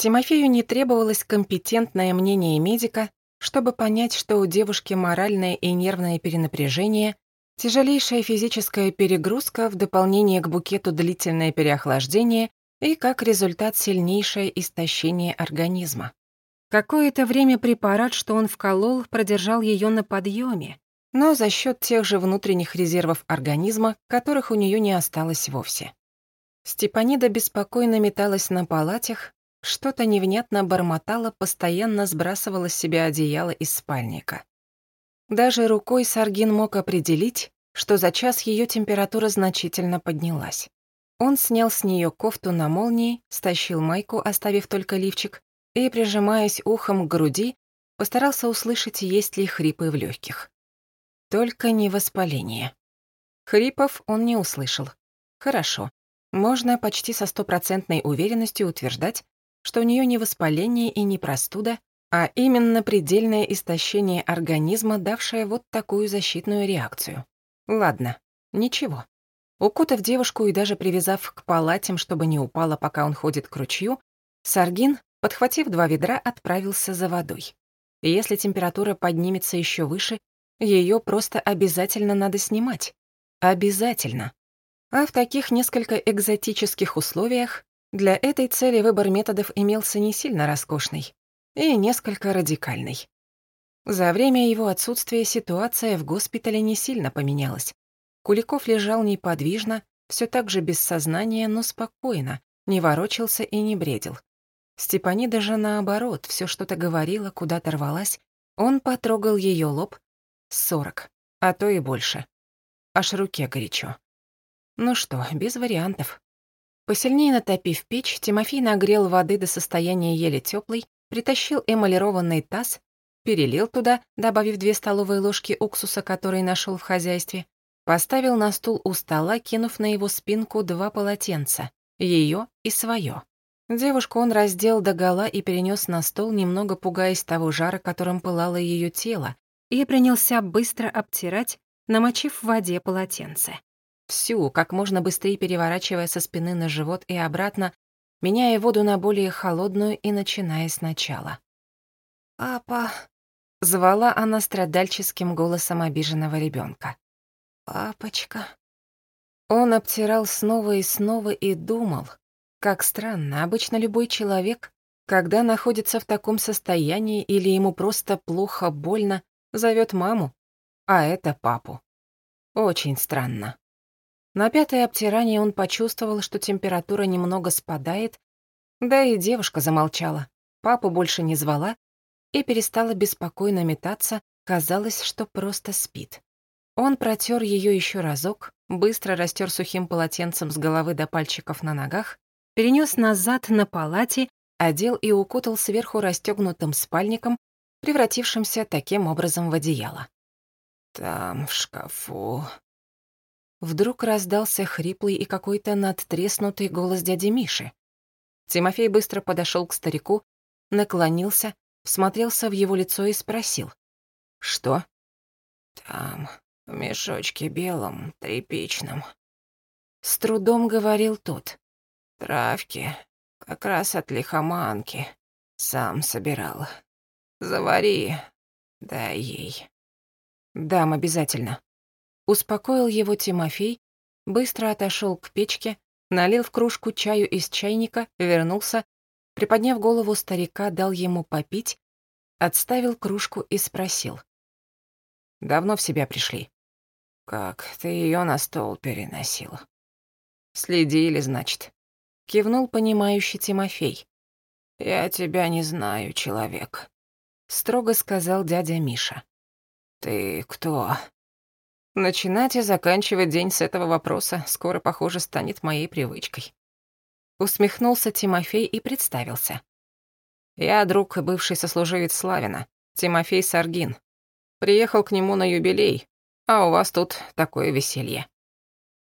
Тимофею не требовалось компетентное мнение медика, чтобы понять, что у девушки моральное и нервное перенапряжение, тяжелейшая физическая перегрузка в дополнение к букету длительное переохлаждение и, как результат, сильнейшее истощение организма. Какое-то время препарат, что он вколол, продержал ее на подъеме, но за счет тех же внутренних резервов организма, которых у нее не осталось вовсе. Степанида беспокойно металась на палатях, что-то невнятно бормотала, постоянно сбрасывала с себя одеяло из спальника. Даже рукой Саргин мог определить, что за час ее температура значительно поднялась. Он снял с нее кофту на молнии, стащил майку, оставив только лифчик, и, прижимаясь ухом к груди, постарался услышать, есть ли хрипы в легких. Только не воспаление. Хрипов он не услышал. Хорошо. Можно почти со стопроцентной уверенностью утверждать, что у нее не воспаление и не простуда, а именно предельное истощение организма, давшее вот такую защитную реакцию. Ладно, ничего. Укутав девушку и даже привязав к палатям, чтобы не упала, пока он ходит к ручью, Саргин Подхватив два ведра, отправился за водой. если температура поднимется еще выше, ее просто обязательно надо снимать. Обязательно. А в таких несколько экзотических условиях для этой цели выбор методов имелся не сильно роскошный и несколько радикальный. За время его отсутствия ситуация в госпитале не сильно поменялась. Куликов лежал неподвижно, все так же без сознания, но спокойно, не ворочался и не бредил. Степанида же наоборот, все что-то говорила, куда-то рвалась. Он потрогал ее лоб. Сорок, а то и больше. Аж руке горячо. Ну что, без вариантов. Посильнее натопив печь, Тимофей нагрел воды до состояния еле теплой, притащил эмалированный таз, перелил туда, добавив две столовые ложки уксуса, который нашел в хозяйстве, поставил на стул у стола, кинув на его спинку два полотенца, ее и свое. Девушку он раздел догола и перенес на стол, немного пугаясь того жара, которым пылало ее тело, и принялся быстро обтирать, намочив в воде полотенце. Всю, как можно быстрее переворачивая со спины на живот и обратно, меняя воду на более холодную и начиная сначала. «Папа», — звала она страдальческим голосом обиженного ребенка. «Папочка». Он обтирал снова и снова и думал, как странно, обычно любой человек, когда находится в таком состоянии или ему просто плохо, больно, зовет маму, а это папу. Очень странно. На пятое обтирание он почувствовал, что температура немного спадает, да и девушка замолчала, папу больше не звала и перестала беспокойно метаться, казалось, что просто спит. Он протер ее еще разок, быстро растер сухим полотенцем с головы до пальчиков на ногах перенес назад на палате, одел и укутал сверху расстегнутым спальником, превратившимся таким образом в одеяло. «Там, в шкафу...» Вдруг раздался хриплый и какой-то надтреснутый голос дяди Миши. Тимофей быстро подошел к старику, наклонился, всмотрелся в его лицо и спросил. «Что?» «Там, в мешочке белом, тряпичном». С трудом говорил тот. Травки, как раз от лихоманки. Сам собирал. Завари, дай ей. Дам обязательно. Успокоил его Тимофей, быстро отошел к печке, налил в кружку чаю из чайника, вернулся, приподняв голову старика, дал ему попить, отставил кружку и спросил. «Давно в себя пришли?» «Как, ты ее на стол переносил?» «Следили, значит?» Кивнул понимающий Тимофей. «Я тебя не знаю, человек», — строго сказал дядя Миша. «Ты кто?» Начинать и заканчивать день с этого вопроса скоро, похоже, станет моей привычкой. Усмехнулся Тимофей и представился. Я друг и бывший сослуживец Славина, Тимофей Саргин. Приехал к нему на юбилей, а у вас тут такое веселье.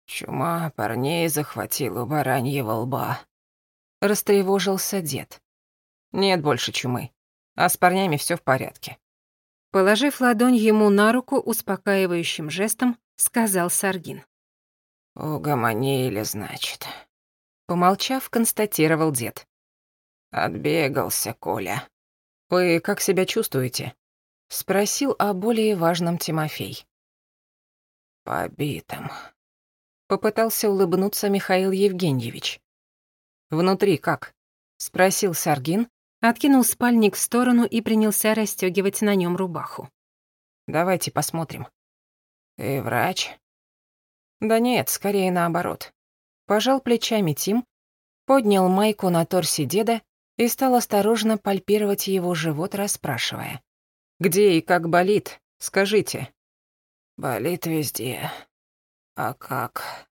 Чума парней захватила бараньего лба. Растревожился дед. Нет больше чумы, а с парнями все в порядке. Положив ладонь ему на руку успокаивающим жестом, сказал Саргин. «Угомонили, значит». Помолчав, констатировал дед. Отбегался, Коля. Вы как себя чувствуете? Спросил о более важном Тимофей. Побитым. Попытался улыбнуться Михаил Евгеньевич. Внутри как? Спросил Саргин, откинул спальник в сторону и принялся расстегивать на нем рубаху. Давайте посмотрим. Ты врач? Да нет, скорее наоборот. Пожал плечами Тим, поднял майку на торсе деда и стал осторожно пальпировать его живот, расспрашивая. «Где и как болит? Скажите». «Болит везде. А как?»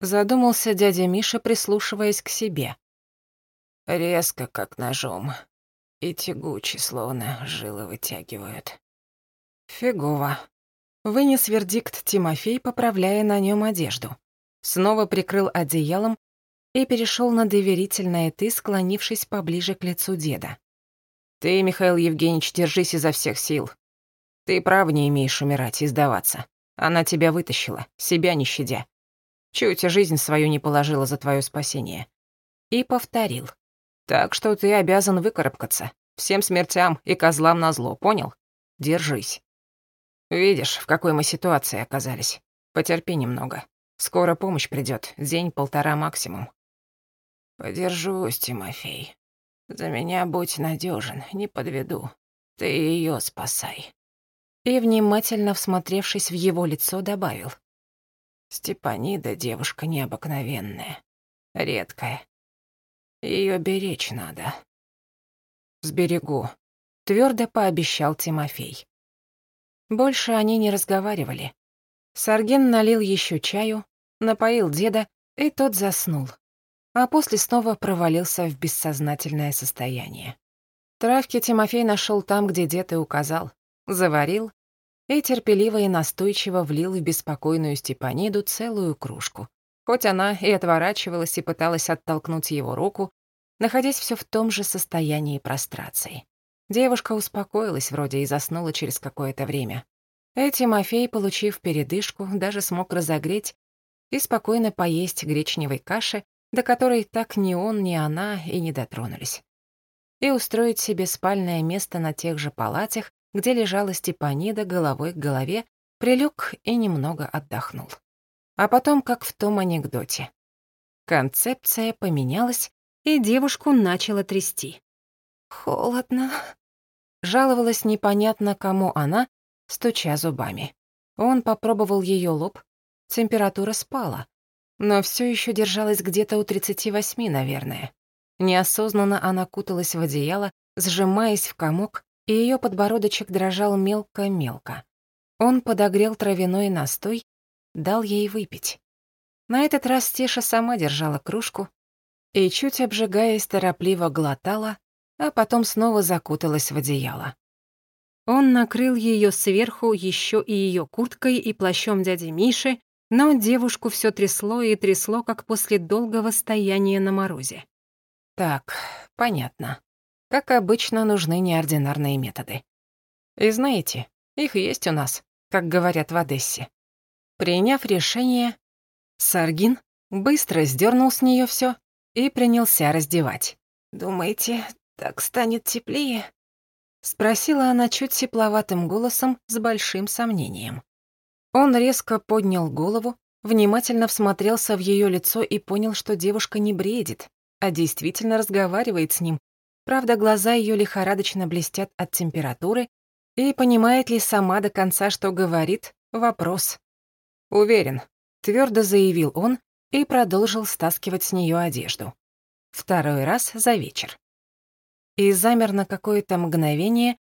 Задумался дядя Миша, прислушиваясь к себе. Резко, как ножом. И тягуче, словно жилы вытягивают. Фигово. Вынес вердикт Тимофей, поправляя на нем одежду. Снова прикрыл одеялом и перешел на доверительное «ты», склонившись поближе к лицу деда. «Ты, Михаил Евгеньевич, держись изо всех сил. Ты прав не имеешь умирать и сдаваться. Она тебя вытащила, себя не щадя. Чуть жизнь свою не положила за твое спасение». И повторил. «Так что ты обязан выкарабкаться. Всем смертям и козлам назло, понял? Держись. Видишь, в какой мы ситуации оказались. Потерпи немного. Скоро помощь придет, день-полтора максимум. Подержусь, Тимофей. За меня будь надежен, не подведу. Ты ее спасай. И, внимательно всмотревшись в его лицо, добавил. Степанида девушка необыкновенная, редкая. Ее беречь надо. Сберегу, твердо пообещал Тимофей. Больше они не разговаривали. Сарген налил еще чаю, напоил деда, и тот заснул а после снова провалился в бессознательное состояние. Травки Тимофей нашел там, где дед и указал, заварил и терпеливо и настойчиво влил в беспокойную Степаниду целую кружку. Хоть она и отворачивалась и пыталась оттолкнуть его руку, находясь все в том же состоянии прострации. Девушка успокоилась вроде и заснула через какое-то время. И Тимофей, получив передышку, даже смог разогреть и спокойно поесть гречневой каши, до которой так ни он, ни она и не дотронулись. И устроить себе спальное место на тех же палатях, где лежала Степанида головой к голове, прилег и немного отдохнул. А потом, как в том анекдоте. Концепция поменялась, и девушку начала трясти. «Холодно», — жаловалась непонятно кому она, стуча зубами. Он попробовал ее лоб, температура спала, но все еще держалась где-то у 38, наверное. Неосознанно она куталась в одеяло, сжимаясь в комок, и ее подбородочек дрожал мелко-мелко. Он подогрел травяной настой, дал ей выпить. На этот раз Теша сама держала кружку и, чуть обжигаясь, торопливо глотала, а потом снова закуталась в одеяло. Он накрыл ее сверху еще и ее курткой и плащом дяди Миши, но девушку все трясло и трясло, как после долгого стояния на морозе. Так, понятно. Как обычно, нужны неординарные методы. И знаете, их есть у нас, как говорят в Одессе. Приняв решение, Саргин быстро сдернул с нее все и принялся раздевать. «Думаете, так станет теплее?» — спросила она чуть тепловатым голосом с большим сомнением. Он резко поднял голову, внимательно всмотрелся в ее лицо и понял, что девушка не бредит, а действительно разговаривает с ним. Правда, глаза ее лихорадочно блестят от температуры, и понимает ли сама до конца, что говорит, вопрос. «Уверен», — твердо заявил он и продолжил стаскивать с нее одежду. Второй раз за вечер. И замер на какое-то мгновение,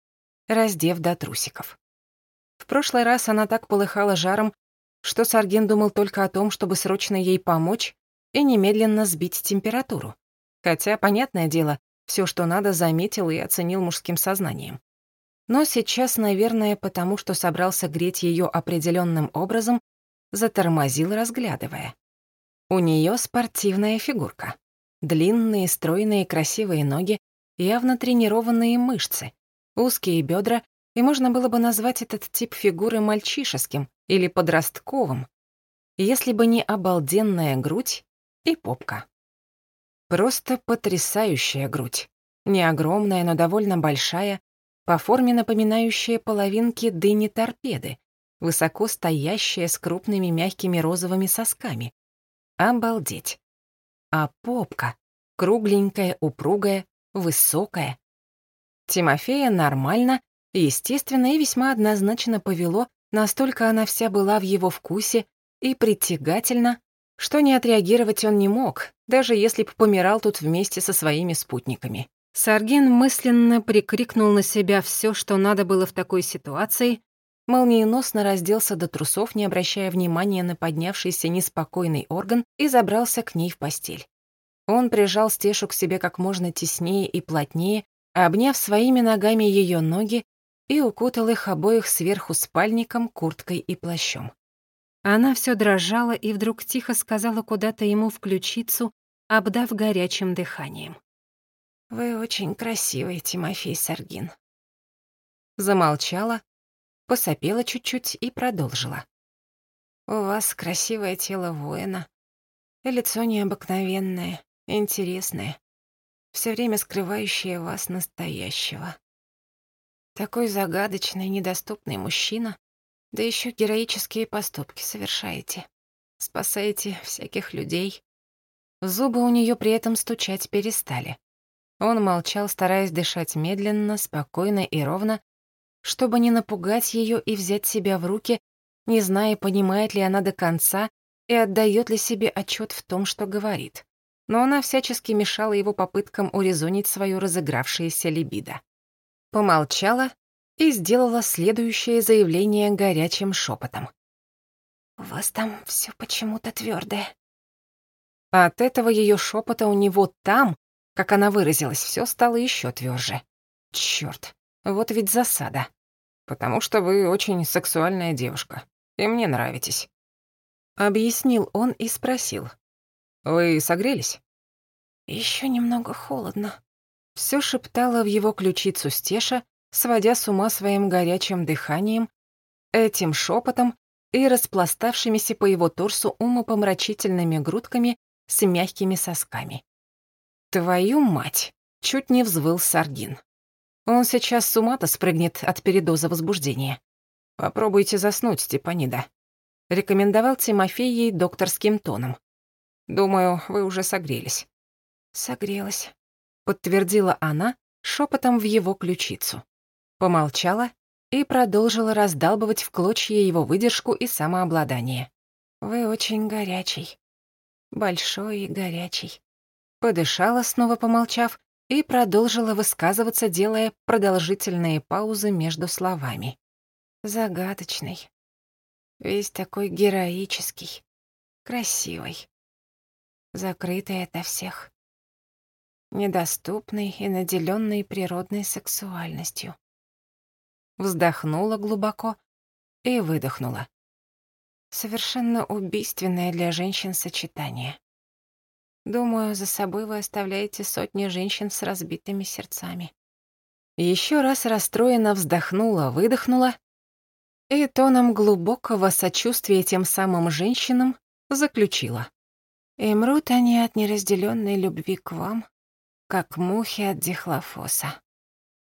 раздев до трусиков. В прошлый раз она так полыхала жаром, что Сарген думал только о том, чтобы срочно ей помочь и немедленно сбить температуру. Хотя, понятное дело, все, что надо, заметил и оценил мужским сознанием. Но сейчас, наверное, потому что собрался греть ее определенным образом, затормозил, разглядывая. У нее спортивная фигурка. Длинные, стройные, красивые ноги, явно тренированные мышцы, узкие бедра и можно было бы назвать этот тип фигуры мальчишеским или подростковым, если бы не обалденная грудь и попка. Просто потрясающая грудь. Не огромная, но довольно большая, по форме напоминающая половинки дыни-торпеды, высоко стоящая с крупными мягкими розовыми сосками. Обалдеть. А попка кругленькая, упругая, высокая. Тимофея нормально, естественно и весьма однозначно повело, настолько она вся была в его вкусе и притягательна, что не отреагировать он не мог, даже если б помирал тут вместе со своими спутниками. Саргин мысленно прикрикнул на себя все, что надо было в такой ситуации, молниеносно разделся до трусов, не обращая внимания на поднявшийся неспокойный орган, и забрался к ней в постель. Он прижал Стешу к себе как можно теснее и плотнее, обняв своими ногами ее ноги и укутал их обоих сверху спальником, курткой и плащом. Она все дрожала и вдруг тихо сказала куда-то ему в ключицу, обдав горячим дыханием. «Вы очень красивый, Тимофей Саргин». Замолчала, посопела чуть-чуть и продолжила. «У вас красивое тело воина, лицо необыкновенное, интересное, все время скрывающее вас настоящего. Такой загадочный, недоступный мужчина, да еще героические поступки совершаете. Спасаете всяких людей. Зубы у нее при этом стучать перестали. Он молчал, стараясь дышать медленно, спокойно и ровно, чтобы не напугать ее и взять себя в руки, не зная, понимает ли она до конца и отдает ли себе отчет в том, что говорит. Но она всячески мешала его попыткам урезонить свою разыгравшееся либидо. Помолчала и сделала следующее заявление горячим шепотом. «У вас там все почему-то твердое. От этого ее шепота у него там как она выразилась, все стало еще тверже. Черт, вот ведь засада. Потому что вы очень сексуальная девушка, и мне нравитесь. Объяснил он и спросил. Вы согрелись? Еще немного холодно. Все шептала в его ключицу Стеша, сводя с ума своим горячим дыханием, этим шепотом и распластавшимися по его торсу умопомрачительными грудками с мягкими сосками. «Твою мать!» — чуть не взвыл Саргин. «Он сейчас с ума-то спрыгнет от передоза возбуждения. Попробуйте заснуть, Степанида», — рекомендовал Тимофей ей докторским тоном. «Думаю, вы уже согрелись». «Согрелась», — подтвердила она шепотом в его ключицу. Помолчала и продолжила раздалбывать в клочья его выдержку и самообладание. «Вы очень горячий. Большой и горячий подышала, снова помолчав, и продолжила высказываться, делая продолжительные паузы между словами. Загадочный. Весь такой героический, красивый. Закрытый ото всех. Недоступный и наделенный природной сексуальностью. Вздохнула глубоко и выдохнула. Совершенно убийственное для женщин сочетание. Думаю, за собой вы оставляете сотни женщин с разбитыми сердцами. Еще раз расстроенно вздохнула, выдохнула и тоном глубокого сочувствия тем самым женщинам заключила. И мрут они от неразделенной любви к вам, как мухи от дихлофоса.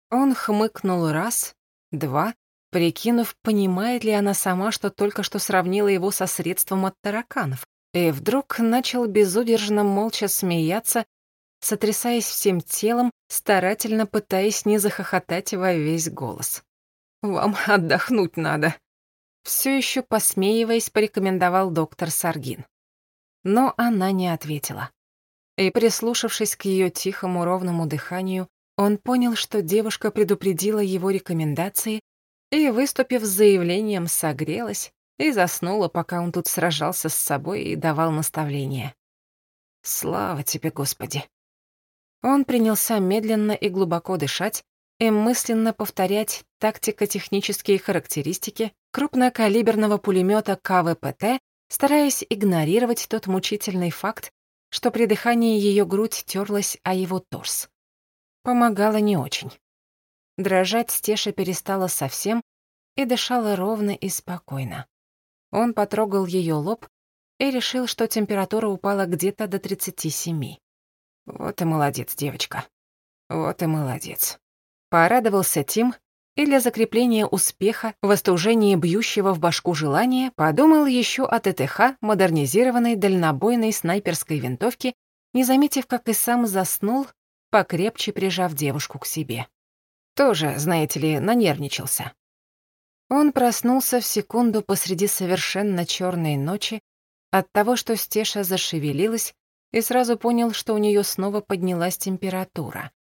Он хмыкнул раз, два, прикинув, понимает ли она сама, что только что сравнила его со средством от тараканов, и вдруг начал безудержно молча смеяться, сотрясаясь всем телом, старательно пытаясь не захохотать во весь голос. «Вам отдохнуть надо», — все еще посмеиваясь, порекомендовал доктор Саргин. Но она не ответила. И, прислушавшись к ее тихому ровному дыханию, он понял, что девушка предупредила его рекомендации и, выступив с заявлением, согрелась, и заснула, пока он тут сражался с собой и давал наставления. Слава тебе, Господи. Он принялся медленно и глубоко дышать и мысленно повторять тактико-технические характеристики крупнокалиберного пулемета КВПТ, стараясь игнорировать тот мучительный факт, что при дыхании ее грудь терлась о его торс. Помогало не очень. Дрожать Стеша перестала совсем и дышала ровно и спокойно. Он потрогал ее лоб и решил, что температура упала где-то до 37. Вот и молодец, девочка. Вот и молодец. Порадовался Тим и для закрепления успеха в остужении бьющего в башку желания подумал еще о ТТХ модернизированной дальнобойной снайперской винтовки, не заметив, как и сам заснул, покрепче прижав девушку к себе. Тоже, знаете ли, нанервничался. Он проснулся в секунду посреди совершенно черной ночи от того, что Стеша зашевелилась, и сразу понял, что у нее снова поднялась температура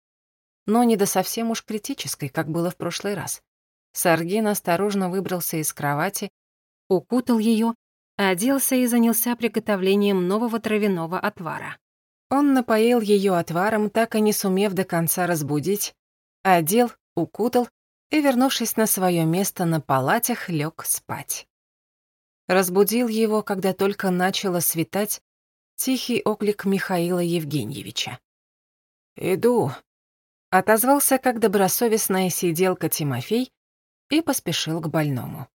но не до совсем уж критической, как было в прошлый раз. Саргин осторожно выбрался из кровати, укутал ее, оделся и занялся приготовлением нового травяного отвара. Он напоил ее отваром, так и не сумев до конца разбудить, одел, укутал и, вернувшись на свое место на палатях, лег спать. Разбудил его, когда только начало светать, тихий оклик Михаила Евгеньевича. «Иду», Отозвался, как добросовестная сиделка Тимофей, и поспешил к больному.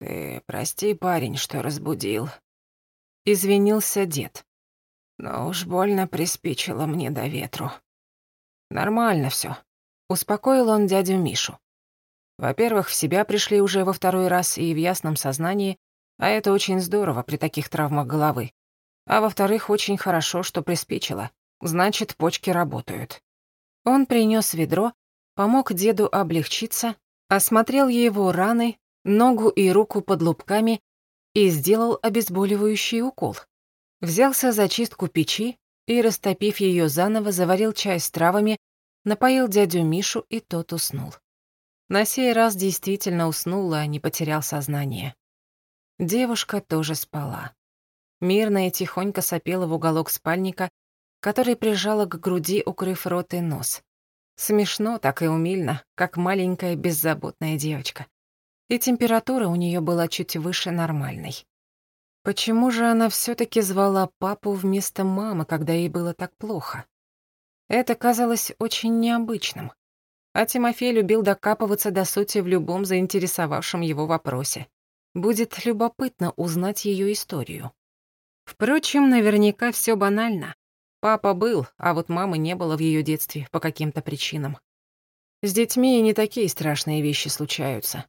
«Ты прости, парень, что разбудил», — извинился дед. «Но уж больно приспичило мне до ветру». «Нормально все, успокоил он дядю Мишу. Во-первых, в себя пришли уже во второй раз и в ясном сознании, а это очень здорово при таких травмах головы. А во-вторых, очень хорошо, что приспичило. Значит, почки работают. Он принес ведро, помог деду облегчиться, осмотрел его раны, ногу и руку под лупками и сделал обезболивающий укол. Взялся за чистку печи и, растопив ее заново, заварил чай с травами, напоил дядю Мишу, и тот уснул. На сей раз действительно уснула, а не потерял сознание. Девушка тоже спала. Мирно и тихонько сопела в уголок спальника, который прижала к груди, укрыв рот и нос. Смешно, так и умильно, как маленькая беззаботная девочка. И температура у нее была чуть выше нормальной. Почему же она все таки звала папу вместо мамы, когда ей было так плохо? Это казалось очень необычным. А Тимофей любил докапываться до сути в любом заинтересовавшем его вопросе. Будет любопытно узнать ее историю. Впрочем, наверняка все банально. Папа был, а вот мамы не было в ее детстве по каким-то причинам. С детьми и не такие страшные вещи случаются.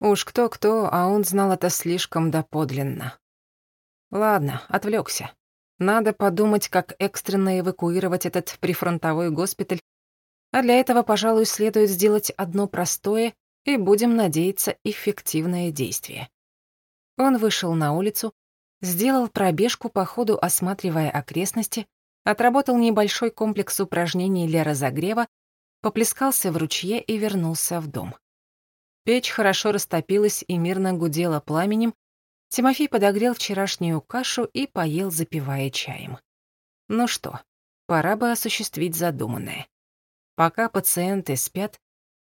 Уж кто-кто, а он знал это слишком доподлинно. Ладно, отвлекся. Надо подумать, как экстренно эвакуировать этот прифронтовой госпиталь, а для этого, пожалуй, следует сделать одно простое и, будем надеяться, эффективное действие. Он вышел на улицу, сделал пробежку по ходу, осматривая окрестности, отработал небольшой комплекс упражнений для разогрева, поплескался в ручье и вернулся в дом. Печь хорошо растопилась и мирно гудела пламенем, Тимофей подогрел вчерашнюю кашу и поел, запивая чаем. Ну что, пора бы осуществить задуманное. Пока пациенты спят,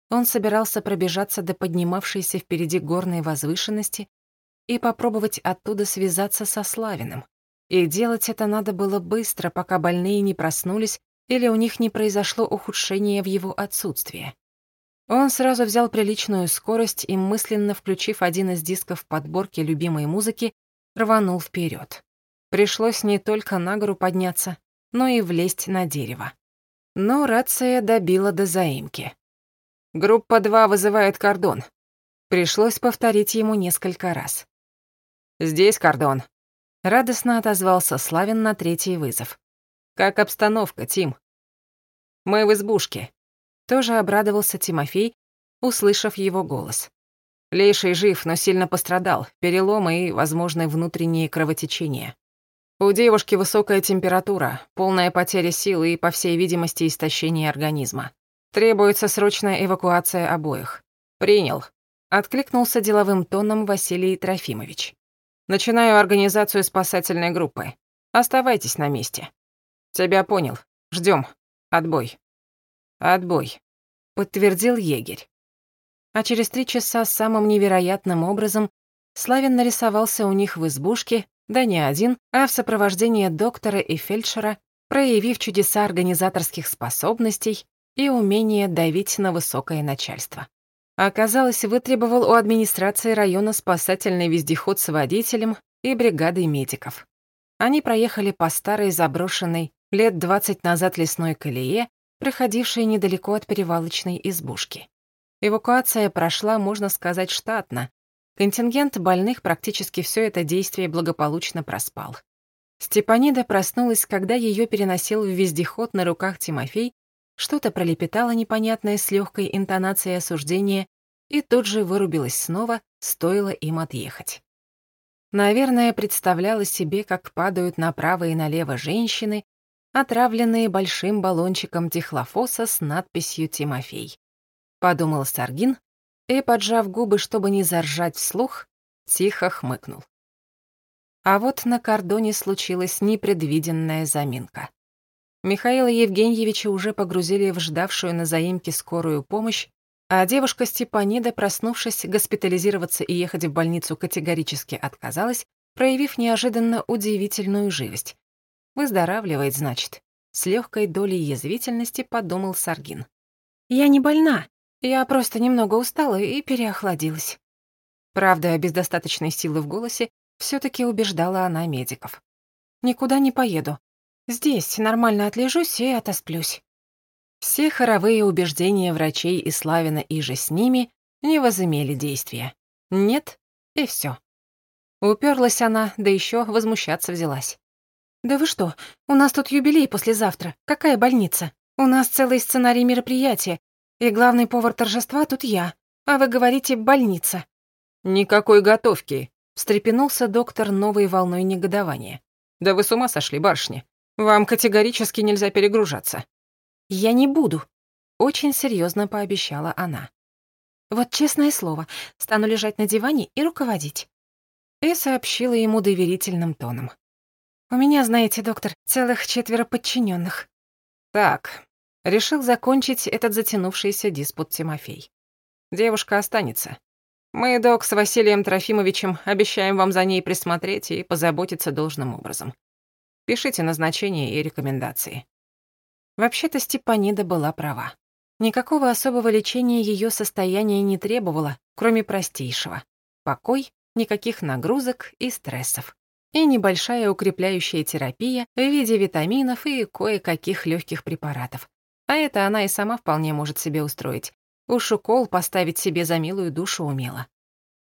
он собирался пробежаться до поднимавшейся впереди горной возвышенности и попробовать оттуда связаться со Славиным. И делать это надо было быстро, пока больные не проснулись или у них не произошло ухудшение в его отсутствие. Он сразу взял приличную скорость и, мысленно включив один из дисков подборки любимой музыки, рванул вперед. Пришлось не только на гору подняться, но и влезть на дерево. Но рация добила до заимки. «Группа 2 вызывает кордон». Пришлось повторить ему несколько раз. «Здесь кордон», Радостно отозвался Славин на третий вызов. «Как обстановка, Тим?» «Мы в избушке». Тоже обрадовался Тимофей, услышав его голос. Лейший жив, но сильно пострадал, переломы и возможные внутренние кровотечения. У девушки высокая температура, полная потеря силы и, по всей видимости, истощение организма. Требуется срочная эвакуация обоих. Принял. Откликнулся деловым тоном Василий Трофимович. Начинаю организацию спасательной группы. Оставайтесь на месте. Тебя понял. Ждем. Отбой. Отбой. Подтвердил егерь. А через три часа самым невероятным образом Славин нарисовался у них в избушке, да не один, а в сопровождении доктора и фельдшера, проявив чудеса организаторских способностей и умение давить на высокое начальство. Оказалось, вытребовал у администрации района спасательный вездеход с водителем и бригадой медиков. Они проехали по старой заброшенной, лет двадцать назад лесной колее, проходившей недалеко от перевалочной избушки. Эвакуация прошла, можно сказать, штатно. Контингент больных практически все это действие благополучно проспал. Степанида проснулась, когда ее переносил в вездеход на руках Тимофей, что-то пролепетало непонятное с легкой интонацией осуждения и тут же вырубилась снова, стоило им отъехать. Наверное, представляла себе, как падают направо и налево женщины, отравленные большим баллончиком дихлофоса с надписью «Тимофей». Подумал Саргин и, поджав губы, чтобы не заржать вслух, тихо хмыкнул. А вот на кордоне случилась непредвиденная заминка. Михаила Евгеньевича уже погрузили в ждавшую на заимке скорую помощь, а девушка Степанида, проснувшись, госпитализироваться и ехать в больницу категорически отказалась, проявив неожиданно удивительную живость. Выздоравливает, значит. С легкой долей язвительности подумал Саргин. «Я не больна. Я просто немного устала и переохладилась». Правда, без достаточной силы в голосе, все таки убеждала она медиков. «Никуда не поеду. Здесь нормально отлежусь и отосплюсь». Все хоровые убеждения врачей и Славина и же с ними не возымели действия. Нет, и все. Уперлась она, да еще возмущаться взялась. «Да вы что, у нас тут юбилей послезавтра. Какая больница? У нас целый сценарий мероприятия, и главный повар торжества тут я, а вы говорите «больница». «Никакой готовки», — встрепенулся доктор новой волной негодования. «Да вы с ума сошли, барышня. Вам категорически нельзя перегружаться. «Я не буду», — очень серьезно пообещала она. «Вот честное слово, стану лежать на диване и руководить». И сообщила ему доверительным тоном. «У меня, знаете, доктор, целых четверо подчиненных. «Так», — решил закончить этот затянувшийся диспут Тимофей. «Девушка останется. Мы, док, с Василием Трофимовичем обещаем вам за ней присмотреть и позаботиться должным образом. Пишите назначения и рекомендации. Вообще-то Степанида была права. Никакого особого лечения ее состояние не требовало, кроме простейшего. Покой, никаких нагрузок и стрессов. И небольшая укрепляющая терапия в виде витаминов и кое-каких легких препаратов. А это она и сама вполне может себе устроить. Уж укол поставить себе за милую душу умела.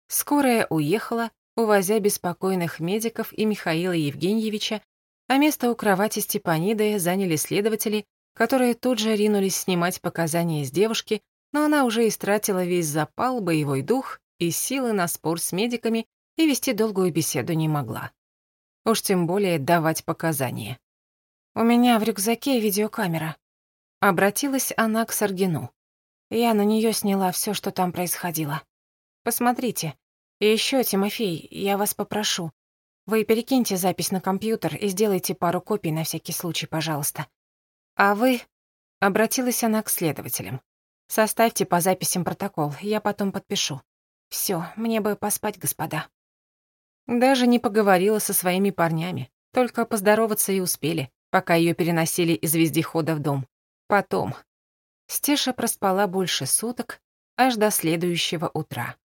Скорая уехала, увозя беспокойных медиков и Михаила Евгеньевича а место у кровати Степаниды заняли следователи, которые тут же ринулись снимать показания с девушки, но она уже истратила весь запал, боевой дух и силы на спор с медиками и вести долгую беседу не могла. Уж тем более давать показания. «У меня в рюкзаке видеокамера». Обратилась она к Саргину. Я на нее сняла все, что там происходило. Посмотрите. И еще, Тимофей, я вас попрошу, вы перекиньте запись на компьютер и сделайте пару копий на всякий случай, пожалуйста. А вы...» — обратилась она к следователям. «Составьте по записям протокол, я потом подпишу. Все, мне бы поспать, господа». Даже не поговорила со своими парнями, только поздороваться и успели, пока ее переносили из вездехода в дом. Потом. Стеша проспала больше суток, аж до следующего утра.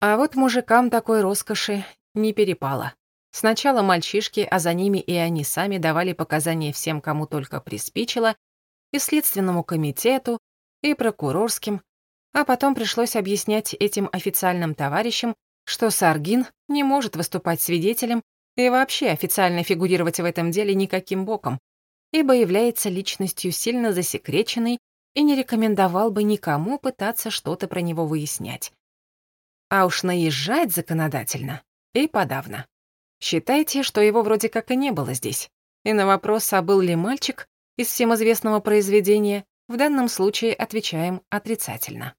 А вот мужикам такой роскоши не перепало. Сначала мальчишки, а за ними и они сами давали показания всем, кому только приспичило, и Следственному комитету, и прокурорским, а потом пришлось объяснять этим официальным товарищам, что Саргин не может выступать свидетелем и вообще официально фигурировать в этом деле никаким боком, ибо является личностью сильно засекреченной и не рекомендовал бы никому пытаться что-то про него выяснять. А уж наезжать законодательно и подавно. Считайте, что его вроде как и не было здесь. И на вопрос, а был ли мальчик из всем известного произведения, в данном случае отвечаем отрицательно.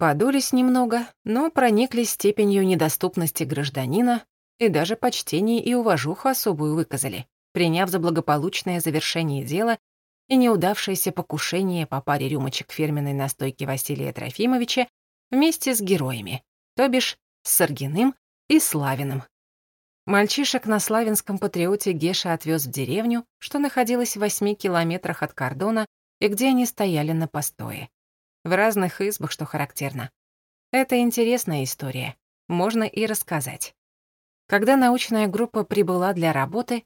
Подулись немного, но прониклись степенью недоступности гражданина и даже почтение и уважуху особую выказали, приняв за благополучное завершение дела и неудавшееся покушение по паре рюмочек фирменной настойки Василия Трофимовича вместе с героями, то бишь с Саргиным и Славиным, Мальчишек на славянском патриоте Геша отвез в деревню, что находилась в восьми километрах от кордона и где они стояли на постое. В разных избах, что характерно. Это интересная история, можно и рассказать. Когда научная группа прибыла для работы,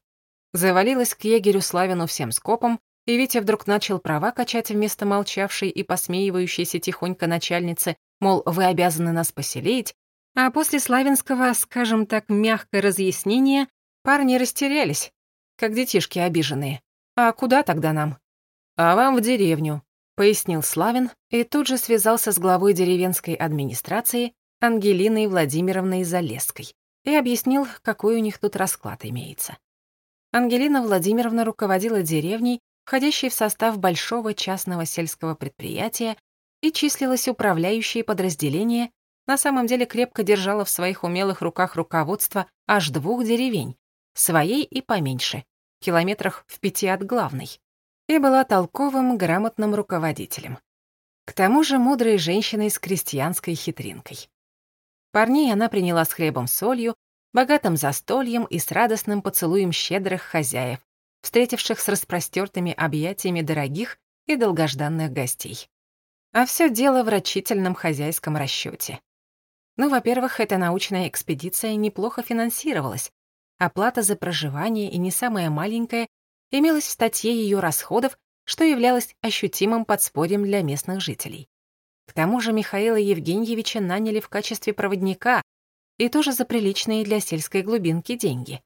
Завалилась к егерю Славину всем скопом, и Витя вдруг начал права качать вместо молчавшей и посмеивающейся тихонько начальницы, мол, вы обязаны нас поселить, а после славянского, скажем так, мягкое разъяснения парни растерялись, как детишки обиженные. А куда тогда нам? А вам в деревню, пояснил Славин и тут же связался с главой деревенской администрации Ангелиной Владимировной Залесской и объяснил, какой у них тут расклад имеется. Ангелина Владимировна руководила деревней входящей в состав большого частного сельского предприятия и числилось управляющее подразделение, на самом деле крепко держала в своих умелых руках руководство аж двух деревень, своей и поменьше, километрах в пяти от главной, и была толковым, грамотным руководителем. К тому же мудрой женщиной с крестьянской хитринкой. Парней она приняла с хлебом солью, богатым застольем и с радостным поцелуем щедрых хозяев, встретивших с распростертыми объятиями дорогих и долгожданных гостей. А все дело в рачительном хозяйском расчете. Ну, во-первых, эта научная экспедиция неплохо финансировалась. Оплата за проживание и не самая маленькая имелась в статье ее расходов, что являлось ощутимым подспорьем для местных жителей. К тому же Михаила Евгеньевича наняли в качестве проводника, и тоже за приличные для сельской глубинки деньги.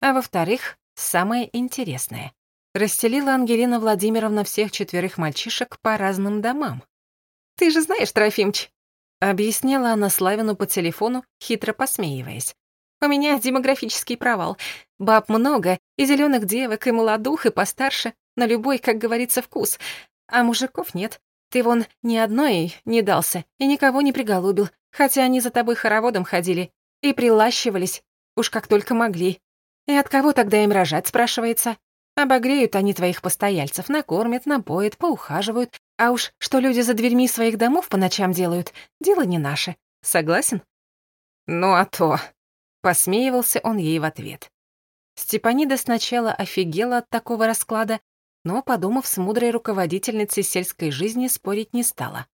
А во-вторых, Самое интересное. Расселила Ангелина Владимировна всех четверых мальчишек по разным домам. «Ты же знаешь, Трофимыч», — объясняла она Славину по телефону, хитро посмеиваясь. «У меня демографический провал. Баб много, и зеленых девок, и молодух, и постарше, на любой, как говорится, вкус. А мужиков нет. Ты вон ни одной не дался и никого не приголубил, хотя они за тобой хороводом ходили и прилащивались, уж как только могли. И от кого тогда им рожать, спрашивается? Обогреют они твоих постояльцев, накормят, напоят, поухаживают. А уж что люди за дверьми своих домов по ночам делают, дело не наше. Согласен? Ну а то. Посмеивался он ей в ответ. Степанида сначала офигела от такого расклада, но, подумав с мудрой руководительницей сельской жизни, спорить не стала.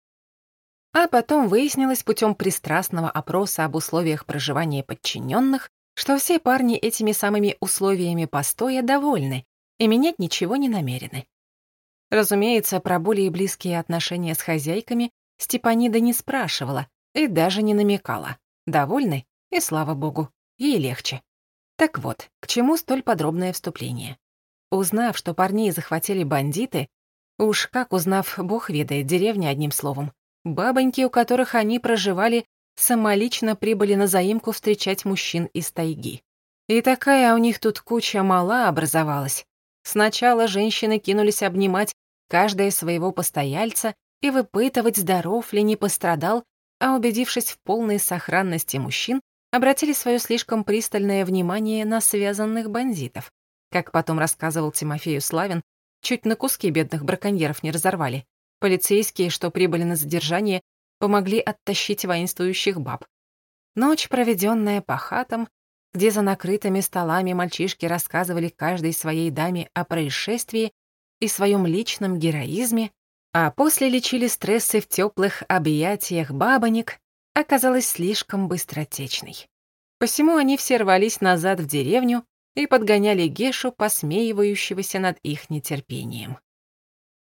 А потом выяснилось путем пристрастного опроса об условиях проживания подчиненных, что все парни этими самыми условиями постоя довольны и менять ничего не намерены. Разумеется, про более близкие отношения с хозяйками Степанида не спрашивала и даже не намекала. Довольны, и слава богу, ей легче. Так вот, к чему столь подробное вступление? Узнав, что парней захватили бандиты, уж как узнав, бог ведает, деревня одним словом, бабоньки, у которых они проживали, самолично прибыли на заимку встречать мужчин из тайги. И такая у них тут куча мала образовалась. Сначала женщины кинулись обнимать каждое своего постояльца и выпытывать, здоров ли, не пострадал, а убедившись в полной сохранности мужчин, обратили свое слишком пристальное внимание на связанных бандитов. Как потом рассказывал Тимофею Славин, чуть на куски бедных браконьеров не разорвали. Полицейские, что прибыли на задержание, помогли оттащить воинствующих баб. Ночь, проведенная по хатам, где за накрытыми столами мальчишки рассказывали каждой своей даме о происшествии и своем личном героизме, а после лечили стрессы в теплых объятиях бабонек, оказалась слишком быстротечной. Посему они все рвались назад в деревню и подгоняли Гешу, посмеивающегося над их нетерпением.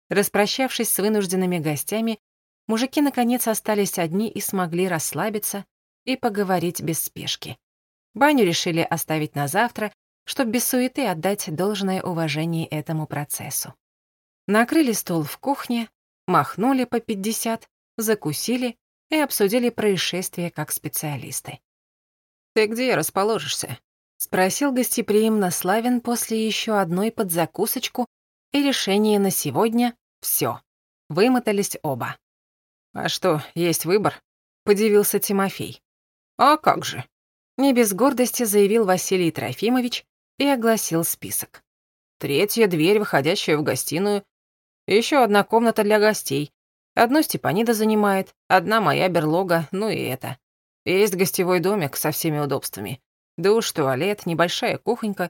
Распрощавшись с вынужденными гостями, мужики наконец остались одни и смогли расслабиться и поговорить без спешки. Баню решили оставить на завтра, чтобы без суеты отдать должное уважение этому процессу. Накрыли стол в кухне, махнули по 50, закусили и обсудили происшествие как специалисты. «Ты где расположишься?» — спросил гостеприимно Славин после еще одной подзакусочку, и решение на сегодня — все. Вымотались оба. «А что, есть выбор?» — подивился Тимофей. «А как же?» Не без гордости заявил Василий Трофимович и огласил список. Третья дверь, выходящая в гостиную. Еще одна комната для гостей. Одну Степанида занимает, одна моя берлога, ну и это. Есть гостевой домик со всеми удобствами. Душ, туалет, небольшая кухонька,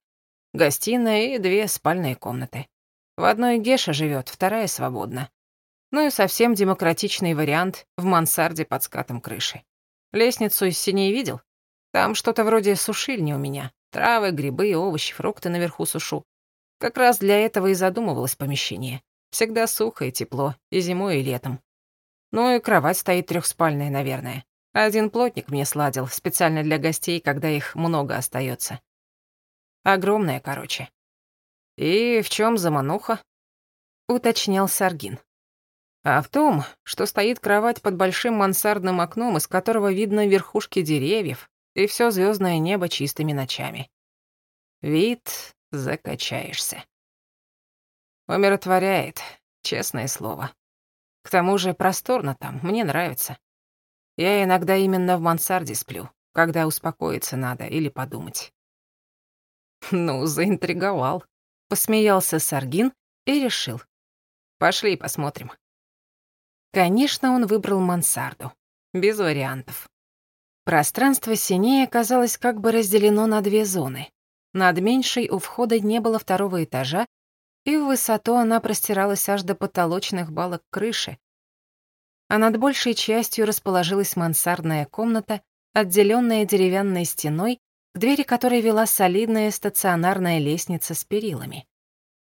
гостиная и две спальные комнаты. В одной Геша живет, вторая свободна. Ну и совсем демократичный вариант в мансарде под скатом крыши. Лестницу из синей видел? Там что-то вроде сушильни у меня. Травы, грибы, овощи, фрукты наверху сушу. Как раз для этого и задумывалось помещение. Всегда сухо и тепло, и зимой, и летом. Ну и кровать стоит трехспальная, наверное. Один плотник мне сладил, специально для гостей, когда их много остается. Огромная, короче. И в чем замануха? Уточнял Саргин. А в том, что стоит кровать под большим мансардным окном, из которого видно верхушки деревьев и все звездное небо чистыми ночами. Вид закачаешься. Умиротворяет, честное слово. К тому же просторно там, мне нравится. Я иногда именно в мансарде сплю, когда успокоиться надо или подумать. Ну, заинтриговал. Посмеялся Саргин и решил. Пошли посмотрим. Конечно, он выбрал мансарду. Без вариантов. Пространство синее казалось как бы разделено на две зоны. Над меньшей у входа не было второго этажа, и в высоту она простиралась аж до потолочных балок крыши, а над большей частью расположилась мансардная комната, отделенная деревянной стеной, к двери которой вела солидная стационарная лестница с перилами.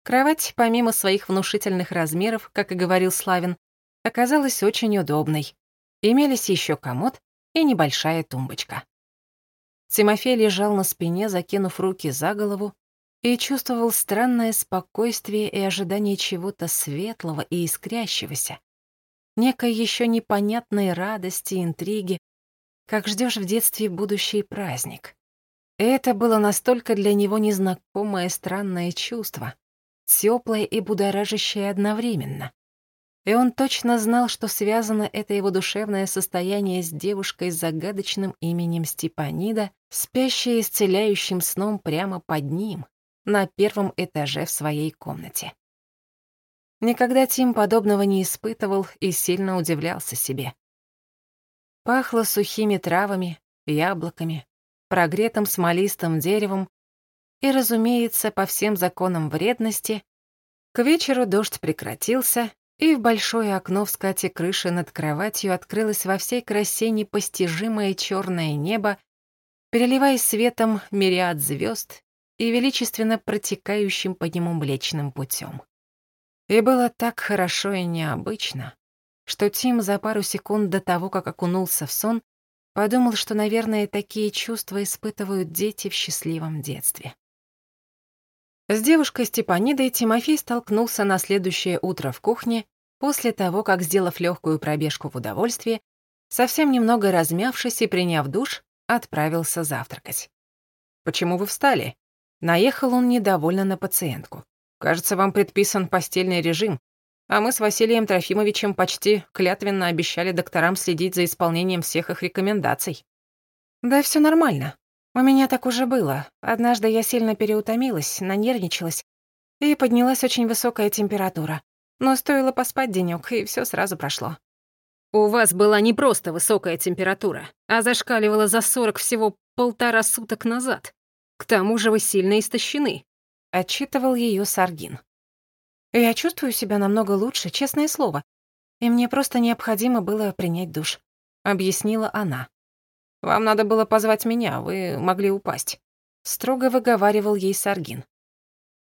Кровать, помимо своих внушительных размеров, как и говорил Славин, оказалась очень удобной. Имелись еще комод и небольшая тумбочка. Тимофей лежал на спине, закинув руки за голову, и чувствовал странное спокойствие и ожидание чего-то светлого и искрящегося, некой еще непонятной радости, интриги, как ждешь в детстве будущий праздник. И это было настолько для него незнакомое странное чувство, теплое и будоражащее одновременно. И он точно знал, что связано это его душевное состояние с девушкой с загадочным именем Степанида, спящей исцеляющим сном прямо под ним, на первом этаже в своей комнате. Никогда Тим подобного не испытывал и сильно удивлялся себе. Пахло сухими травами, яблоками, прогретым смолистым деревом и, разумеется, по всем законам вредности, к вечеру дождь прекратился, и в большое окно в скате крыши над кроватью открылось во всей красе непостижимое черное небо, переливаясь светом мириад звезд и величественно протекающим по нему млечным путем. И было так хорошо и необычно, что Тим за пару секунд до того, как окунулся в сон, подумал, что, наверное, такие чувства испытывают дети в счастливом детстве. С девушкой Степанидой Тимофей столкнулся на следующее утро в кухне, после того, как, сделав легкую пробежку в удовольствие, совсем немного размявшись и приняв душ, отправился завтракать. «Почему вы встали?» Наехал он недовольно на пациентку. Кажется, вам предписан постельный режим, а мы с Василием Трофимовичем почти клятвенно обещали докторам следить за исполнением всех их рекомендаций. Да все нормально. У меня так уже было. Однажды я сильно переутомилась, нанервничалась, и поднялась очень высокая температура. Но стоило поспать денёк, и все сразу прошло. У вас была не просто высокая температура, а зашкаливала за сорок всего полтора суток назад. К тому же вы сильно истощены. — отчитывал ее Саргин. «Я чувствую себя намного лучше, честное слово, и мне просто необходимо было принять душ», — объяснила она. «Вам надо было позвать меня, вы могли упасть», — строго выговаривал ей Саргин.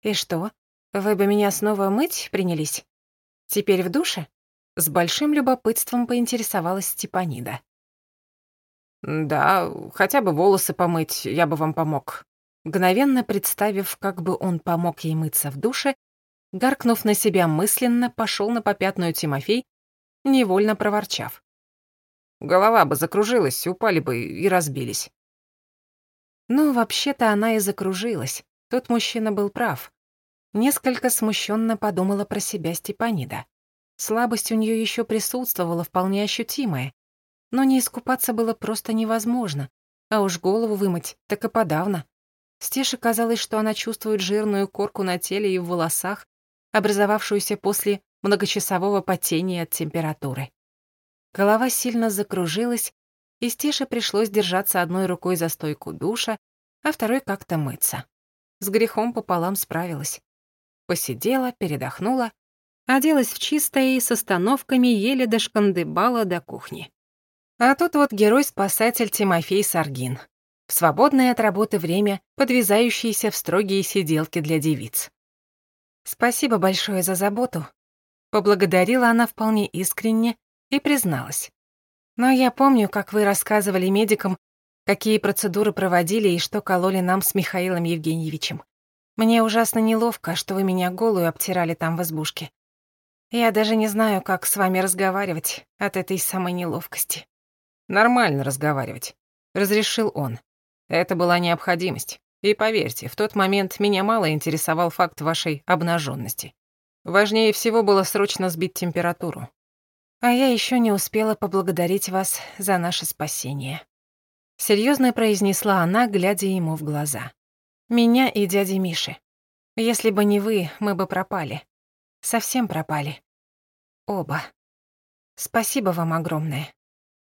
«И что, вы бы меня снова мыть принялись? Теперь в душе?» С большим любопытством поинтересовалась Степанида. «Да, хотя бы волосы помыть, я бы вам помог», Мгновенно представив, как бы он помог ей мыться в душе, гаркнув на себя мысленно, пошел на попятную Тимофей, невольно проворчав. Голова бы закружилась, упали бы и разбились. Ну, вообще-то она и закружилась. Тут мужчина был прав. Несколько смущенно подумала про себя Степанида. Слабость у нее еще присутствовала, вполне ощутимая. Но не искупаться было просто невозможно, а уж голову вымыть так и подавно. Стеше казалось, что она чувствует жирную корку на теле и в волосах, образовавшуюся после многочасового потения от температуры. Голова сильно закружилась, и Стеше пришлось держаться одной рукой за стойку душа, а второй как-то мыться. С грехом пополам справилась. Посидела, передохнула, оделась в чистое и с остановками еле дошкандыбала до кухни. А тут вот герой-спасатель Тимофей Саргин. В свободное от работы время, подвязающееся в строгие сиделки для девиц. «Спасибо большое за заботу», — поблагодарила она вполне искренне и призналась. «Но я помню, как вы рассказывали медикам, какие процедуры проводили и что кололи нам с Михаилом Евгеньевичем. Мне ужасно неловко, что вы меня голую обтирали там в избушке. Я даже не знаю, как с вами разговаривать от этой самой неловкости». «Нормально разговаривать», — разрешил он. «Это была необходимость. И поверьте, в тот момент меня мало интересовал факт вашей обнаженности. Важнее всего было срочно сбить температуру. А я еще не успела поблагодарить вас за наше спасение. Серьезно произнесла она, глядя ему в глаза. Меня и дяди Миши. Если бы не вы, мы бы пропали. Совсем пропали. Оба. Спасибо вам огромное.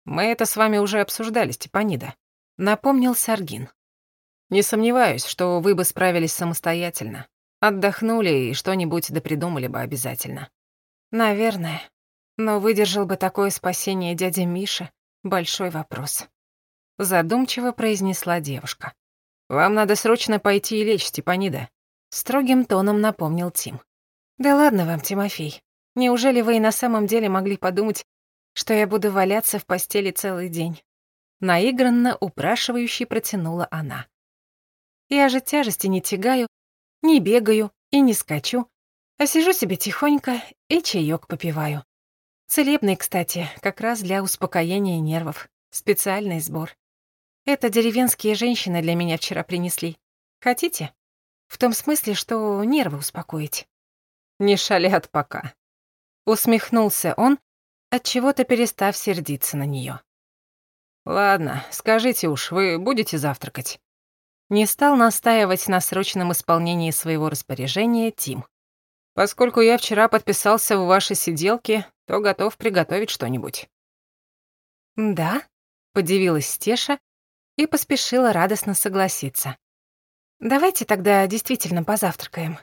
Мы это с вами уже обсуждали, Степанида. Напомнил Саргин. Не сомневаюсь, что вы бы справились самостоятельно. Отдохнули и что-нибудь допридумали бы обязательно. Наверное. Но выдержал бы такое спасение дядя Миша — большой вопрос. Задумчиво произнесла девушка. «Вам надо срочно пойти и лечь, Степанида», — строгим тоном напомнил Тим. «Да ладно вам, Тимофей. Неужели вы и на самом деле могли подумать, что я буду валяться в постели целый день?» Наигранно упрашивающе протянула она. «Я же тяжести не тягаю, не бегаю и не скачу, а сижу себе тихонько и чаёк попиваю. Целебный, кстати, как раз для успокоения нервов. Специальный сбор. Это деревенские женщины для меня вчера принесли. Хотите? В том смысле, что нервы успокоить. Не шалят пока. Усмехнулся он, от чего то перестав сердиться на нее. Ладно, скажите уж, вы будете завтракать? Не стал настаивать на срочном исполнении своего распоряжения Тим. Поскольку я вчера подписался в вашей сиделке, то готов приготовить что-нибудь. «Да?» — подивилась Стеша и поспешила радостно согласиться. «Давайте тогда действительно позавтракаем».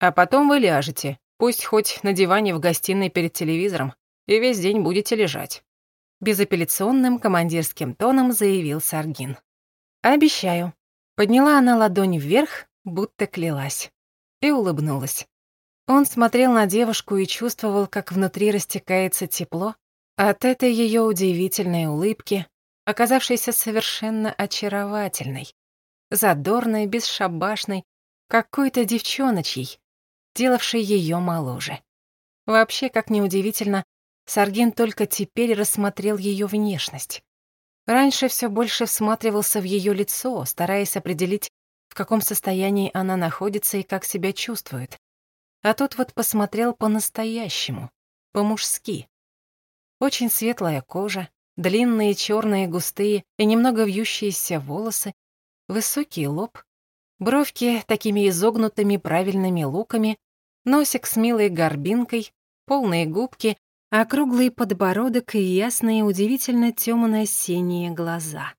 А потом вы ляжете, пусть хоть на диване в гостиной перед телевизором, и весь день будете лежать. Безапелляционным командирским тоном заявил Саргин. «Обещаю». Подняла она ладонь вверх, будто клялась, и улыбнулась. Он смотрел на девушку и чувствовал, как внутри растекается тепло от этой ее удивительной улыбки, оказавшейся совершенно очаровательной, задорной, бесшабашной, какой-то девчоночей, делавшей ее моложе. Вообще, как неудивительно, Саргин только теперь рассмотрел ее внешность. Раньше все больше всматривался в ее лицо, стараясь определить, в каком состоянии она находится и как себя чувствует. А тут вот посмотрел по-настоящему, по-мужски. Очень светлая кожа, длинные черные густые и немного вьющиеся волосы, высокий лоб, бровки такими изогнутыми правильными луками, носик с милой горбинкой, полные губки, округлый подбородок и ясные, удивительно темно синие глаза.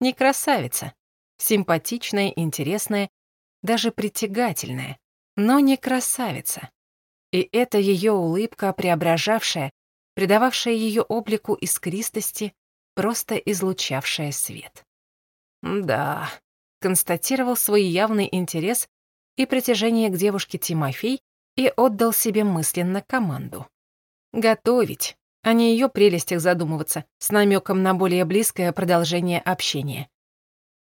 Не красавица, симпатичная, интересная, даже притягательная, но не красавица. И эта ее улыбка, преображавшая, придававшая ее облику искристоsti, просто излучавшая свет. «Да», — констатировал свой явный интерес и притяжение к девушке Тимофей и отдал себе мысленно команду. «Готовить, а не ее прелестях задумываться, с намеком на более близкое продолжение общения».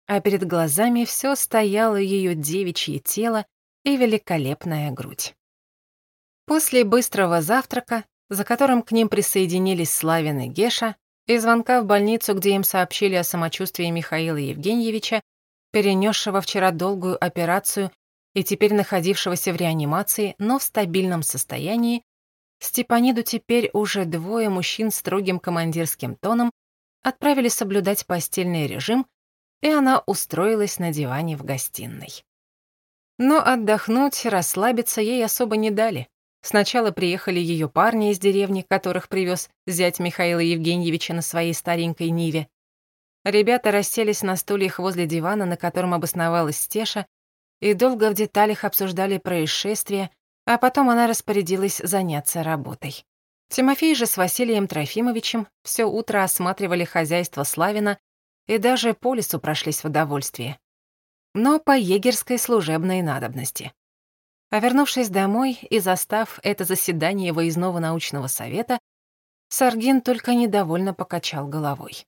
А перед глазами все стояло ее девичье тело и великолепная грудь. После быстрого завтрака, за которым к ним присоединились Славин и Геша, и звонка в больницу, где им сообщили о самочувствии Михаила Евгеньевича, перенесшего вчера долгую операцию и теперь находившегося в реанимации, но в стабильном состоянии, Степаниду теперь уже двое мужчин строгим командирским тоном отправили соблюдать постельный режим, и она устроилась на диване в гостиной. Но отдохнуть, расслабиться ей особо не дали. Сначала приехали ее парни из деревни, которых привез зять Михаила Евгеньевича на своей старенькой Ниве. Ребята расселись на стульях возле дивана, на котором обосновалась Стеша, и долго в деталях обсуждали происшествие, а потом она распорядилась заняться работой. Тимофей же с Василием Трофимовичем все утро осматривали хозяйство Славина и даже по лесу прошлись в удовольствие. Но по егерской служебной надобности. А вернувшись домой и застав это заседание выездного научного совета, Саргин только недовольно покачал головой.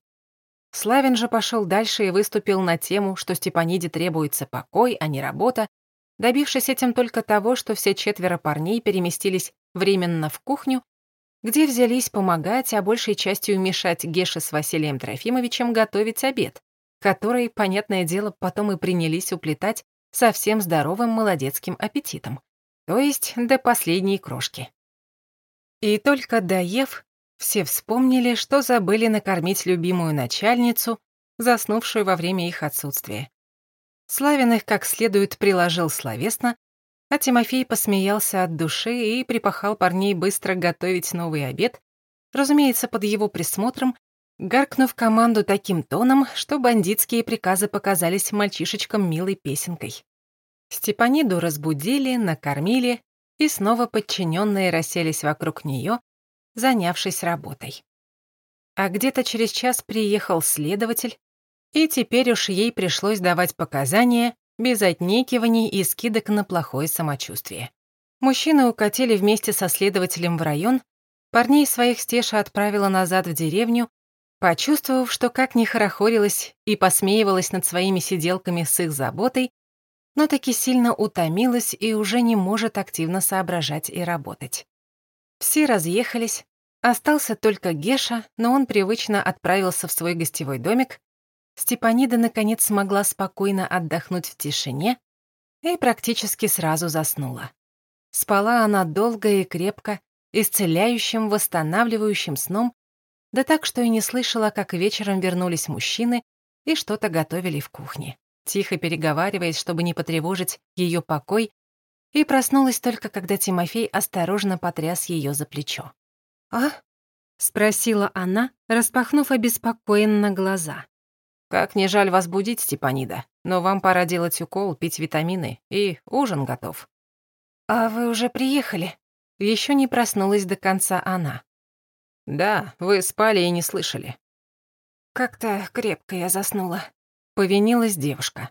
Славин же пошел дальше и выступил на тему, что Степаниде требуется покой, а не работа, добившись этим только того, что все четверо парней переместились временно в кухню, где взялись помогать, а большей частью мешать Геше с Василием Трофимовичем готовить обед, который, понятное дело, потом и принялись уплетать совсем здоровым молодецким аппетитом, то есть до последней крошки. И только доев, все вспомнили, что забыли накормить любимую начальницу, заснувшую во время их отсутствия. Славин их как следует приложил словесно, а Тимофей посмеялся от души и припахал парней быстро готовить новый обед, разумеется, под его присмотром, гаркнув команду таким тоном, что бандитские приказы показались мальчишечкам милой песенкой. Степаниду разбудили, накормили, и снова подчиненные расселись вокруг нее, занявшись работой. А где-то через час приехал следователь, и теперь уж ей пришлось давать показания без отнекиваний и скидок на плохое самочувствие. Мужчины укатили вместе со следователем в район, парней своих Стеша отправила назад в деревню, почувствовав, что как ни хорохорилась и посмеивалась над своими сиделками с их заботой, но таки сильно утомилась и уже не может активно соображать и работать. Все разъехались, остался только Геша, но он привычно отправился в свой гостевой домик. Степанида, наконец, смогла спокойно отдохнуть в тишине и практически сразу заснула. Спала она долго и крепко, исцеляющим, восстанавливающим сном, да так, что и не слышала, как вечером вернулись мужчины и что-то готовили в кухне, тихо переговариваясь, чтобы не потревожить ее покой и проснулась только, когда Тимофей осторожно потряс ее за плечо. «А?» — спросила она, распахнув обеспокоенно глаза. «Как не жаль вас будить, Степанида, но вам пора делать укол, пить витамины, и ужин готов». «А вы уже приехали?» Еще не проснулась до конца она. «Да, вы спали и не слышали». «Как-то крепко я заснула», — повинилась девушка.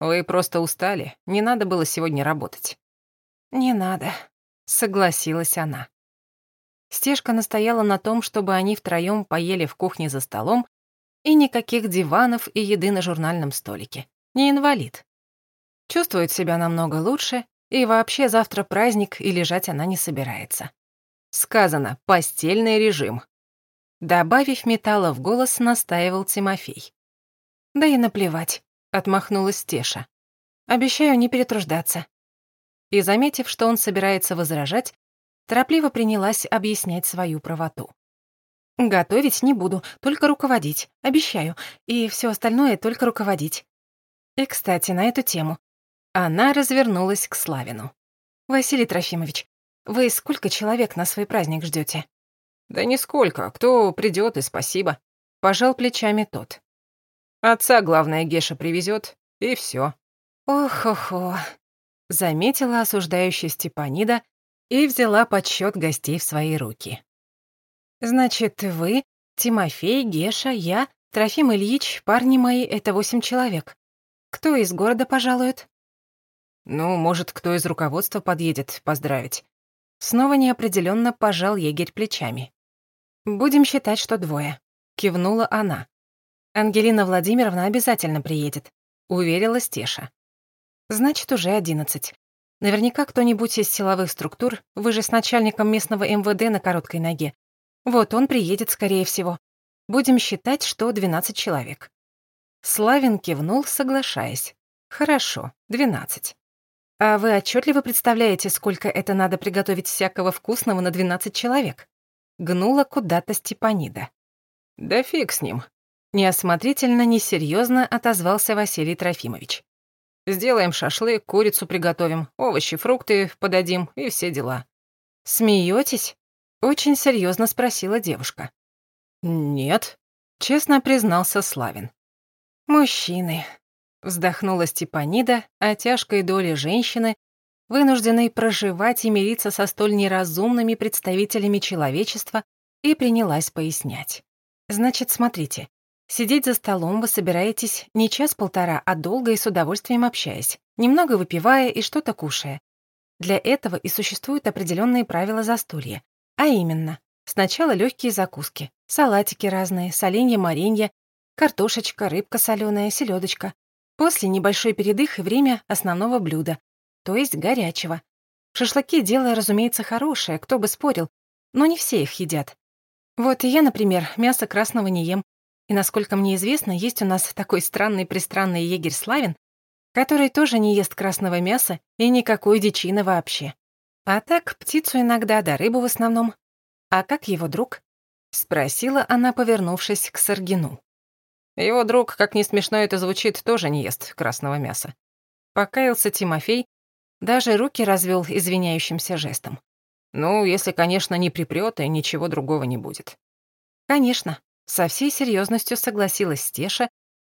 Вы просто устали, не надо было сегодня работать». «Не надо», — согласилась она. Стежка настояла на том, чтобы они втроём поели в кухне за столом, и никаких диванов и еды на журнальном столике. Не инвалид. Чувствует себя намного лучше, и вообще завтра праздник, и лежать она не собирается. Сказано «постельный режим». Добавив металла в голос, настаивал Тимофей. Да и наплевать. — отмахнулась Теша. «Обещаю не перетруждаться». И, заметив, что он собирается возражать, торопливо принялась объяснять свою правоту. «Готовить не буду, только руководить, обещаю, и все остальное только руководить». И, кстати, на эту тему. Она развернулась к Славину. «Василий Трофимович, вы сколько человек на свой праздник ждете? «Да нисколько, кто придет и спасибо», — пожал плечами тот. Отца, главное, Геша привезет, и все. Ох-охо, заметила осуждающая Степанида и взяла подсчет гостей в свои руки. Значит, вы, Тимофей, Геша, я, Трофим Ильич, парни мои — это восемь человек. Кто из города пожалует? Ну, может, кто из руководства подъедет поздравить. Снова неопределенно пожал егерь плечами. «Будем считать, что двое», — кивнула она. Ангелина Владимировна обязательно приедет», — уверила Стеша. «Значит, уже одиннадцать. Наверняка кто-нибудь из силовых структур, вы же с начальником местного МВД на короткой ноге. Вот он приедет, скорее всего. Будем считать, что двенадцать человек». Славин кивнул, соглашаясь. «Хорошо, двенадцать. А вы отчетливо представляете, сколько это надо приготовить всякого вкусного на двенадцать человек?» Гнула куда-то Степанида. «Да фиг с ним», Неосмотрительно, несерьезно отозвался Василий Трофимович. «Сделаем шашлык, курицу приготовим, овощи, фрукты подадим и все дела». Смеетесь? Очень серьезно спросила девушка. «Нет», — честно признался Славин. «Мужчины», — вздохнула Степанида о тяжкой доле женщины, вынужденной проживать и мириться со столь неразумными представителями человечества, и принялась пояснять. «Значит, смотрите, Сидеть за столом вы собираетесь не час-полтора, а долго и с удовольствием общаясь, немного выпивая и что-то кушая. Для этого и существуют определенные правила застолья. А именно, сначала легкие закуски, салатики разные, соленья, маренья, картошечка, рыбка соленая, селедочка. После небольшой передых и время основного блюда, то есть горячего. Шашлыки — дело, разумеется, хорошее, кто бы спорил, но не все их едят. Вот и я, например, мясо красного не ем. И, насколько мне известно, есть у нас такой странный-пристранный егерь Славин, который тоже не ест красного мяса и никакой дичины вообще. А так, птицу иногда, да рыбу в основном. А как его друг? Спросила она, повернувшись к Саргину. Его друг, как не смешно это звучит, тоже не ест красного мяса. Покаялся Тимофей, даже руки развел извиняющимся жестом. Ну, если, конечно, не припрёт и ничего другого не будет. Конечно, со всей серьезностью согласилась Стеша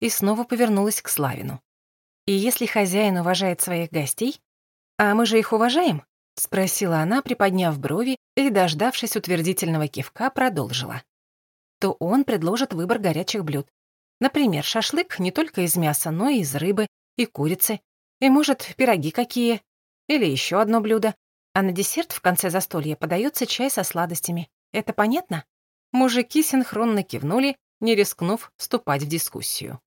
и снова повернулась к Славину. И если хозяин уважает своих гостей, а мы же их уважаем, спросила она, приподняв брови и, дождавшись утвердительного кивка, продолжила. То он предложит выбор горячих блюд. Например, шашлык не только из мяса, но и из рыбы и курицы. И, может, пироги какие. Или еще одно блюдо. А на десерт в конце застолья подается чай со сладостями. Это понятно? Мужики синхронно кивнули, не рискнув вступать в дискуссию.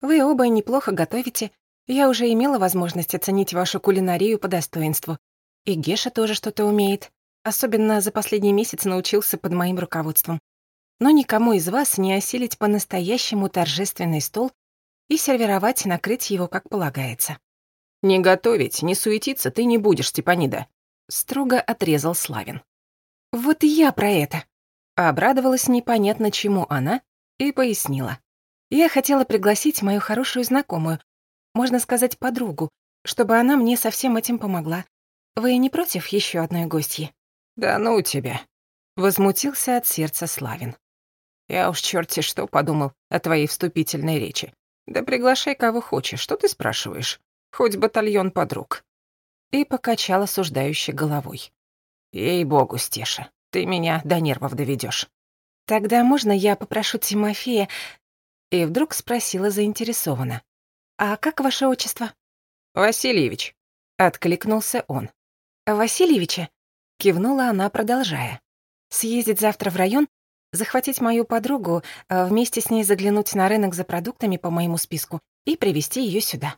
Вы оба неплохо готовите, я уже имела возможность оценить вашу кулинарию по достоинству. И Геша тоже что-то умеет. Особенно за последний месяц научился под моим руководством. Но никому из вас не осилить по-настоящему торжественный стол и сервировать, накрыть его как полагается. «Не готовить, не суетиться ты не будешь, Степанида», — строго отрезал Славин. «Вот и я про это». Обрадовалась непонятно чему она и пояснила. Я хотела пригласить мою хорошую знакомую, можно сказать, подругу, чтобы она мне со всем этим помогла. Вы не против еще одной гостьи?» «Да ну тебя!» — возмутился от сердца Славин. «Я уж черти что подумал о твоей вступительной речи. Да приглашай кого хочешь, что ты спрашиваешь? Хоть батальон подруг». И покачал осуждающей головой. «Ей-богу, Стеша, ты меня до нервов доведешь. «Тогда можно я попрошу Тимофея?» И вдруг спросила заинтересованно. «А как ваше отчество?» «Васильевич», — откликнулся он. «Васильевича?» — кивнула она, продолжая. «Съездить завтра в район, захватить мою подругу, а вместе с ней заглянуть на рынок за продуктами по моему списку и привезти ее сюда».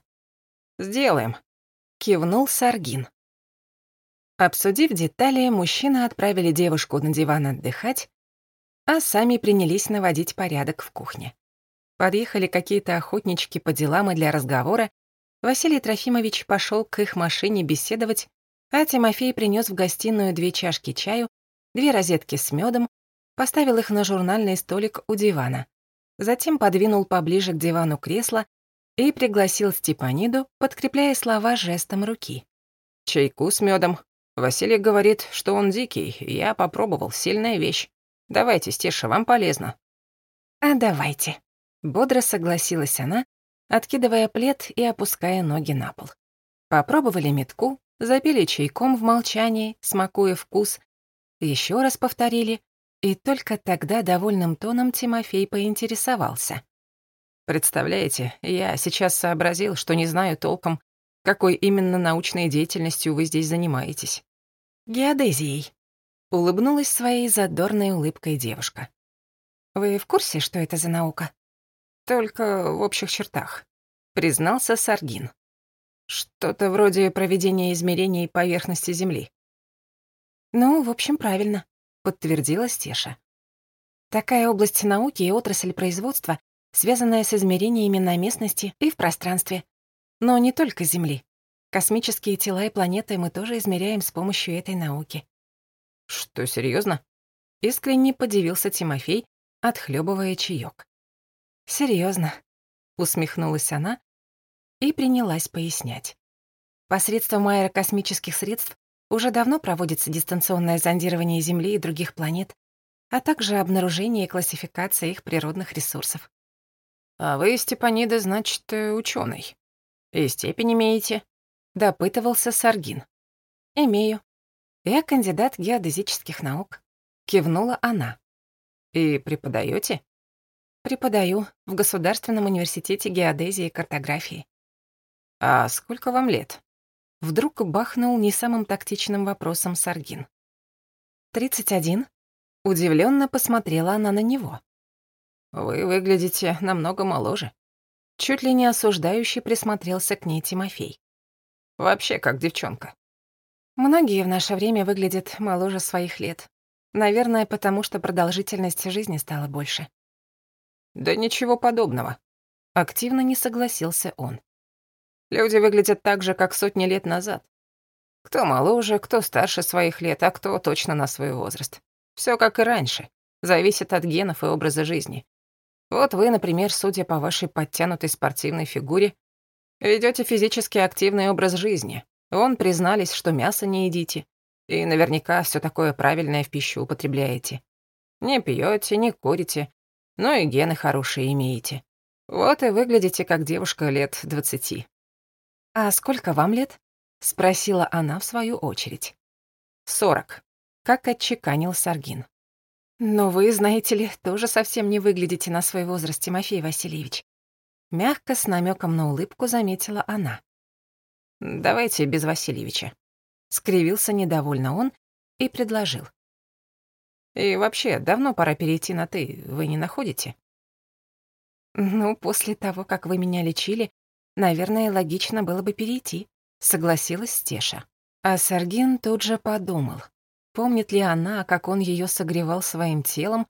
«Сделаем», — кивнул Саргин. Обсудив детали, мужчины отправили девушку на диван отдыхать, а сами принялись наводить порядок в кухне. Подъехали какие-то охотнички по делам и для разговора. Василий Трофимович пошел к их машине беседовать, а Тимофей принес в гостиную две чашки чаю, две розетки с медом, поставил их на журнальный столик у дивана. Затем подвинул поближе к дивану кресло и пригласил Степаниду, подкрепляя слова жестом руки. «Чайку с медом. Василий говорит, что он дикий. Я попробовал, сильная вещь. Давайте, Стеша, вам полезно». «А давайте», Бодро согласилась она, откидывая плед и опуская ноги на пол. Попробовали метку, запили чайком в молчании, смакуя вкус, еще раз повторили, и только тогда довольным тоном Тимофей поинтересовался. «Представляете, я сейчас сообразил, что не знаю толком, какой именно научной деятельностью вы здесь занимаетесь». «Геодезией», — улыбнулась своей задорной улыбкой девушка. «Вы в курсе, что это за наука?» «Только в общих чертах», — признался Саргин. «Что-то вроде проведения измерений поверхности Земли». «Ну, в общем, правильно», — подтвердила Стеша. «Такая область науки и отрасль производства, связанная с измерениями на местности и в пространстве. Но не только Земли. Космические тела и планеты мы тоже измеряем с помощью этой науки». «Что, серьезно? Искренне подивился Тимофей, отхлебывая чаек. Серьезно, усмехнулась она и принялась пояснять. Посредством аэрокосмических средств уже давно проводится дистанционное зондирование Земли и других планет, а также обнаружение и классификация их природных ресурсов. «А вы, Степанида, значит, э, ученый. И степень имеете?» — допытывался Саргин. «Имею. Я кандидат геодезических наук», — кивнула она. «И преподаете? Преподаю в Государственном университете геодезии и картографии. А сколько вам лет? Вдруг бахнул не самым тактичным вопросом Саргин. «Тридцать один?» Удивленно посмотрела она на него. «Вы выглядите намного моложе». Чуть ли не осуждающий присмотрелся к ней Тимофей. «Вообще как девчонка». Многие в наше время выглядят моложе своих лет. Наверное, потому что продолжительность жизни стала больше. Да ничего подобного. Активно не согласился он. Люди выглядят так же, как сотни лет назад. Кто моложе, кто старше своих лет, а кто точно на свой возраст. Все как и раньше. Зависит от генов и образа жизни. Вот вы, например, судя по вашей подтянутой спортивной фигуре, ведете физически активный образ жизни. Вон признались, что мясо не едите. И наверняка все такое правильное в пищу употребляете. Не пьете, не курите, но и гены хорошие имеете. Вот и выглядите как девушка лет двадцати. «А сколько вам лет?» — спросила она в свою очередь. «Сорок», — как отчеканил Саргин. «Но вы, знаете ли, тоже совсем не выглядите на свой возраст, Тимофей Васильевич». Мягко, с намеком на улыбку, заметила она. «Давайте без Васильевича», — скривился недовольно он и предложил. «И вообще, давно пора перейти на «ты», вы не находите?» «Ну, после того, как вы меня лечили, Наверное, логично было бы перейти, согласилась Стеша. А Саргин тут же подумал, помнит ли она, как он ее согревал своим телом,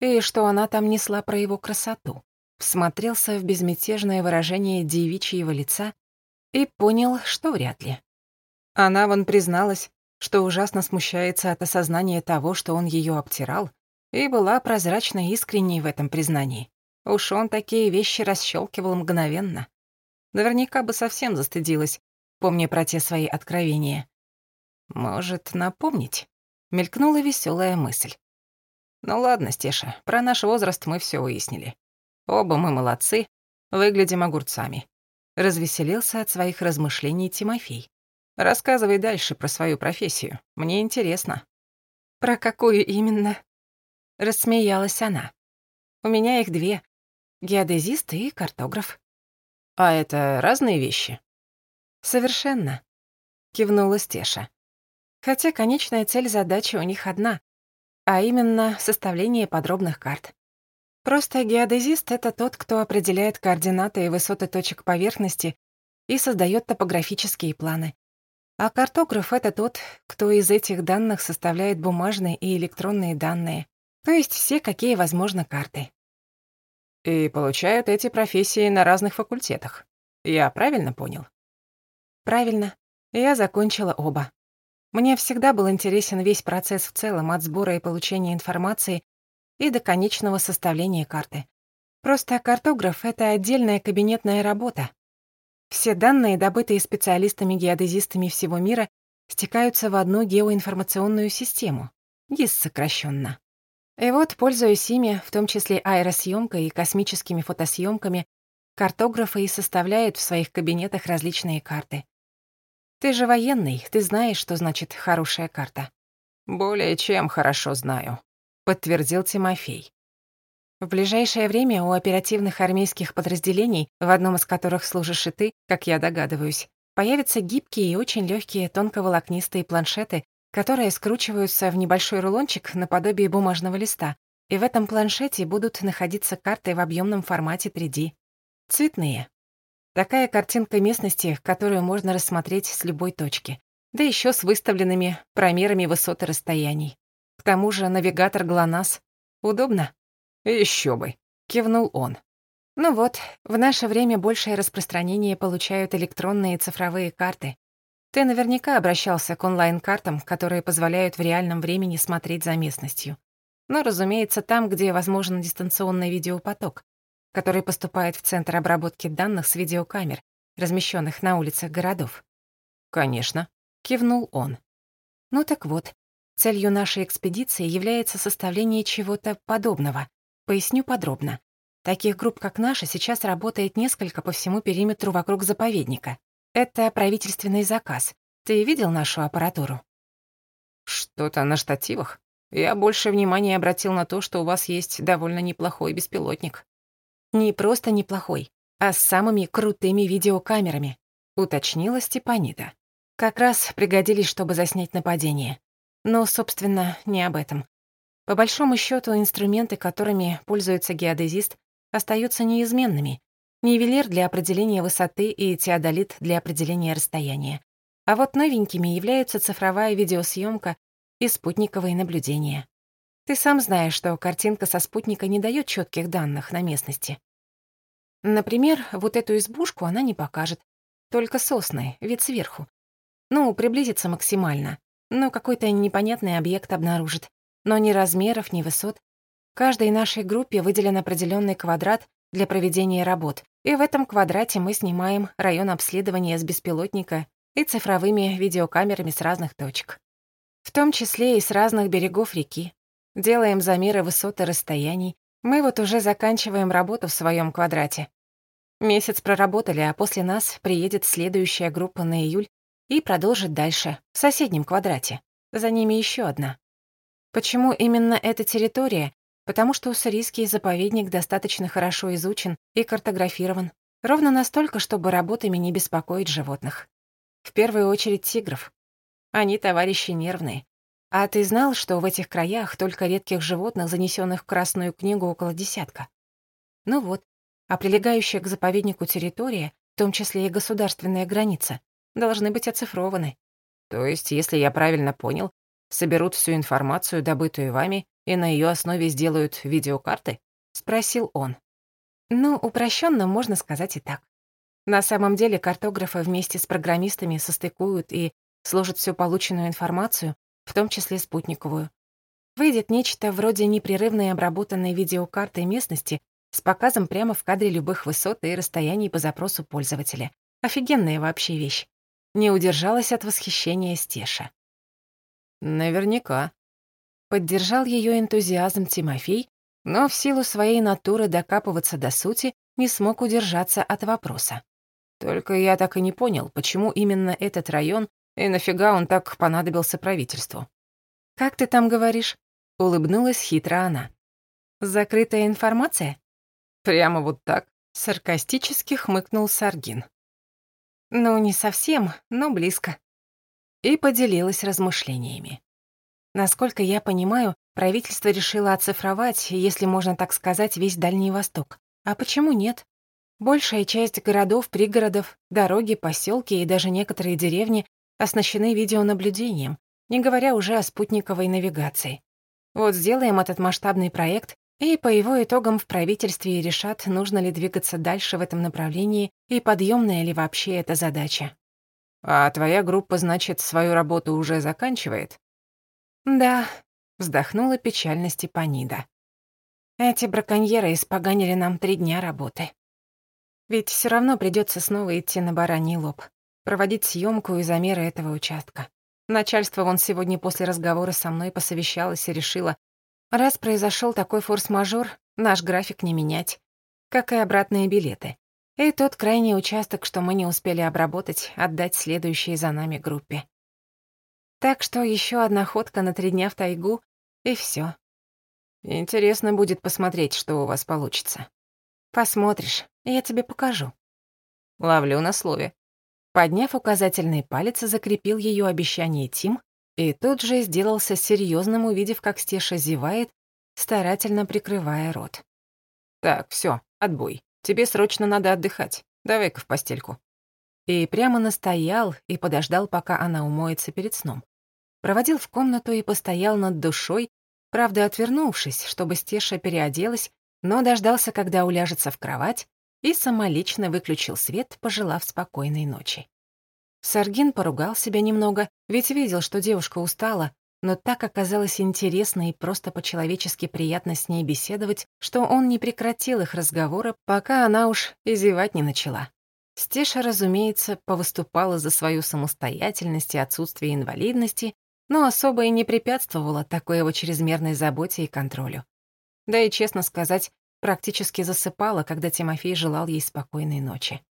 и что она там несла про его красоту. Всмотрелся в безмятежное выражение девичьего лица и понял, что вряд ли. Она вон призналась, что ужасно смущается от осознания того, что он ее обтирал, и была прозрачно искренней в этом признании. Уж он такие вещи расщелкивал мгновенно. Наверняка бы совсем застыдилась, помня про те свои откровения. Может, напомнить? Мелькнула веселая мысль. Ну ладно, Стеша, про наш возраст мы все выяснили. Оба мы молодцы, выглядим огурцами. Развеселился от своих размышлений Тимофей. Рассказывай дальше про свою профессию. Мне интересно. Про какую именно? Рассмеялась она. У меня их две. Геодезист и картограф. «А это разные вещи?» «Совершенно», — кивнула Стеша. Хотя конечная цель задачи у них одна, а именно составление подробных карт. Просто геодезист — это тот, кто определяет координаты и высоты точек поверхности и создает топографические планы. А картограф — это тот, кто из этих данных составляет бумажные и электронные данные, то есть все, какие возможно карты. И получают эти профессии на разных факультетах. Я правильно понял? Правильно. Я закончила оба. Мне всегда был интересен весь процесс в целом, от сбора и получения информации и до конечного составления карты. Просто картограф — это отдельная кабинетная работа. Все данные, добытые специалистами-геодезистами всего мира, стекаются в одну геоинформационную систему, ГИС сокращенно. И вот, пользуясь ими, в том числе аэросъемкой и космическими фотосъемками, картографы и составляют в своих кабинетах различные карты. Ты же военный, ты знаешь, что значит хорошая карта. Более чем хорошо знаю, подтвердил Тимофей. В ближайшее время у оперативных армейских подразделений, в одном из которых служишь и ты, как я догадываюсь, появятся гибкие и очень легкие тонковолокнистые планшеты которые скручиваются в небольшой рулончик наподобие бумажного листа, и в этом планшете будут находиться карты в объемном формате 3D. Цветные. Такая картинка местности, которую можно рассмотреть с любой точки, да еще с выставленными промерами высоты расстояний. К тому же навигатор ГЛОНАСС. Удобно? Еще бы, кивнул он. Ну вот, в наше время большее распространение получают электронные цифровые карты, ты наверняка обращался к онлайн-картам, которые позволяют в реальном времени смотреть за местностью. Но, разумеется, там, где возможен дистанционный видеопоток, который поступает в Центр обработки данных с видеокамер, размещенных на улицах городов. «Конечно», — кивнул он. «Ну так вот, целью нашей экспедиции является составление чего-то подобного. Поясню подробно. Таких групп, как наша, сейчас работает несколько по всему периметру вокруг заповедника. Это правительственный заказ. Ты видел нашу аппаратуру? Что-то на штативах. Я больше внимания обратил на то, что у вас есть довольно неплохой беспилотник. Не просто неплохой, а с самыми крутыми видеокамерами, уточнила Степанида. Как раз пригодились, чтобы заснять нападение. Но, собственно, не об этом. По большому счету, инструменты, которыми пользуется геодезист, остаются неизменными. Нивелир для определения высоты и теодолит для определения расстояния. А вот новенькими являются цифровая видеосъемка и спутниковые наблюдения. Ты сам знаешь, что картинка со спутника не дает четких данных на местности. Например, вот эту избушку она не покажет, только сосны, вид сверху. Ну, приблизится максимально, но какой-то непонятный объект обнаружит. Но ни размеров, ни высот. Каждой нашей группе выделен определенный квадрат для проведения работ, и в этом квадрате мы снимаем район обследования с беспилотника и цифровыми видеокамерами с разных точек. В том числе и с разных берегов реки. Делаем замеры высоты расстояний. Мы вот уже заканчиваем работу в своем квадрате. Месяц проработали, а после нас приедет следующая группа на июль и продолжит дальше, в соседнем квадрате. За ними еще одна. Почему именно эта территория? Потому что уссурийский заповедник достаточно хорошо изучен и картографирован, ровно настолько, чтобы работами не беспокоить животных. В первую очередь тигров. Они товарищи нервные. А ты знал, что в этих краях только редких животных, занесенных в Красную книгу, около десятка? Ну вот, а прилегающая к заповеднику территория, в том числе и государственная граница, должны быть оцифрованы. То есть, если я правильно понял, соберут всю информацию, добытую вами, и на ее основе сделают видеокарты? Спросил он. Ну, упрощенно можно сказать и так. На самом деле картографы вместе с программистами состыкуют и сложат всю полученную информацию, в том числе спутниковую. Выйдет нечто вроде непрерывной обработанной видеокарты местности с показом прямо в кадре любых высот и расстояний по запросу пользователя. Офигенная вообще вещь. Не удержалась от восхищения Стеша. Наверняка. Поддержал ее энтузиазм Тимофей, но в силу своей натуры докапываться до сути не смог удержаться от вопроса. Только я так и не понял, почему именно этот район и нафига он так понадобился правительству. «Как ты там говоришь?» — улыбнулась хитро она. «Закрытая информация?» «Прямо вот так?» — саркастически хмыкнул Саргин. «Ну, не совсем, но близко». И поделилась размышлениями. Насколько я понимаю, правительство решило оцифровать, если можно так сказать, весь Дальний Восток. А почему нет? Большая часть городов, пригородов, дороги, поселки и даже некоторые деревни оснащены видеонаблюдением, не говоря уже о спутниковой навигации. Вот сделаем этот масштабный проект, и по его итогам в правительстве решат, нужно ли двигаться дальше в этом направлении и подъемная ли вообще эта задача. «А твоя группа, значит, свою работу уже заканчивает?» «Да», — вздохнула печально Степанида. «Эти браконьеры испоганили нам три дня работы». Ведь все равно придется снова идти на бараний лоб, проводить съемку и замеры этого участка. Начальство вон сегодня после разговора со мной посовещалось и решило, раз произошел такой форс-мажор, наш график не менять, как и обратные билеты. И тот крайний участок, что мы не успели обработать, отдать следующей за нами группе. Так что еще одна ходка на три дня в тайгу, и все. Интересно будет посмотреть, что у вас получится. Посмотришь, я тебе покажу. Ловлю на слове. Подняв указательный палец, закрепил ее обещание Тим и тут же сделался серьезным, увидев, как Стеша зевает, старательно прикрывая рот. «Так, все, отбой. Тебе срочно надо отдыхать. Давай-ка в постельку». И прямо настоял и подождал, пока она умоется перед сном. Проводил в комнату и постоял над душой, правда, отвернувшись, чтобы Стеша переоделась но дождался, когда уляжется в кровать, и самолично выключил свет, пожелав спокойной ночи. Саргин поругал себя немного, ведь видел, что девушка устала, но так оказалось интересно и просто по-человечески приятно с ней беседовать, что он не прекратил их разговора, пока она уж изевать не начала. Стеша, разумеется, повыступала за свою самостоятельность и отсутствие инвалидности, но особо и не препятствовала такой его чрезмерной заботе и контролю. Да и, честно сказать, практически засыпала, когда Тимофей желал ей спокойной ночи.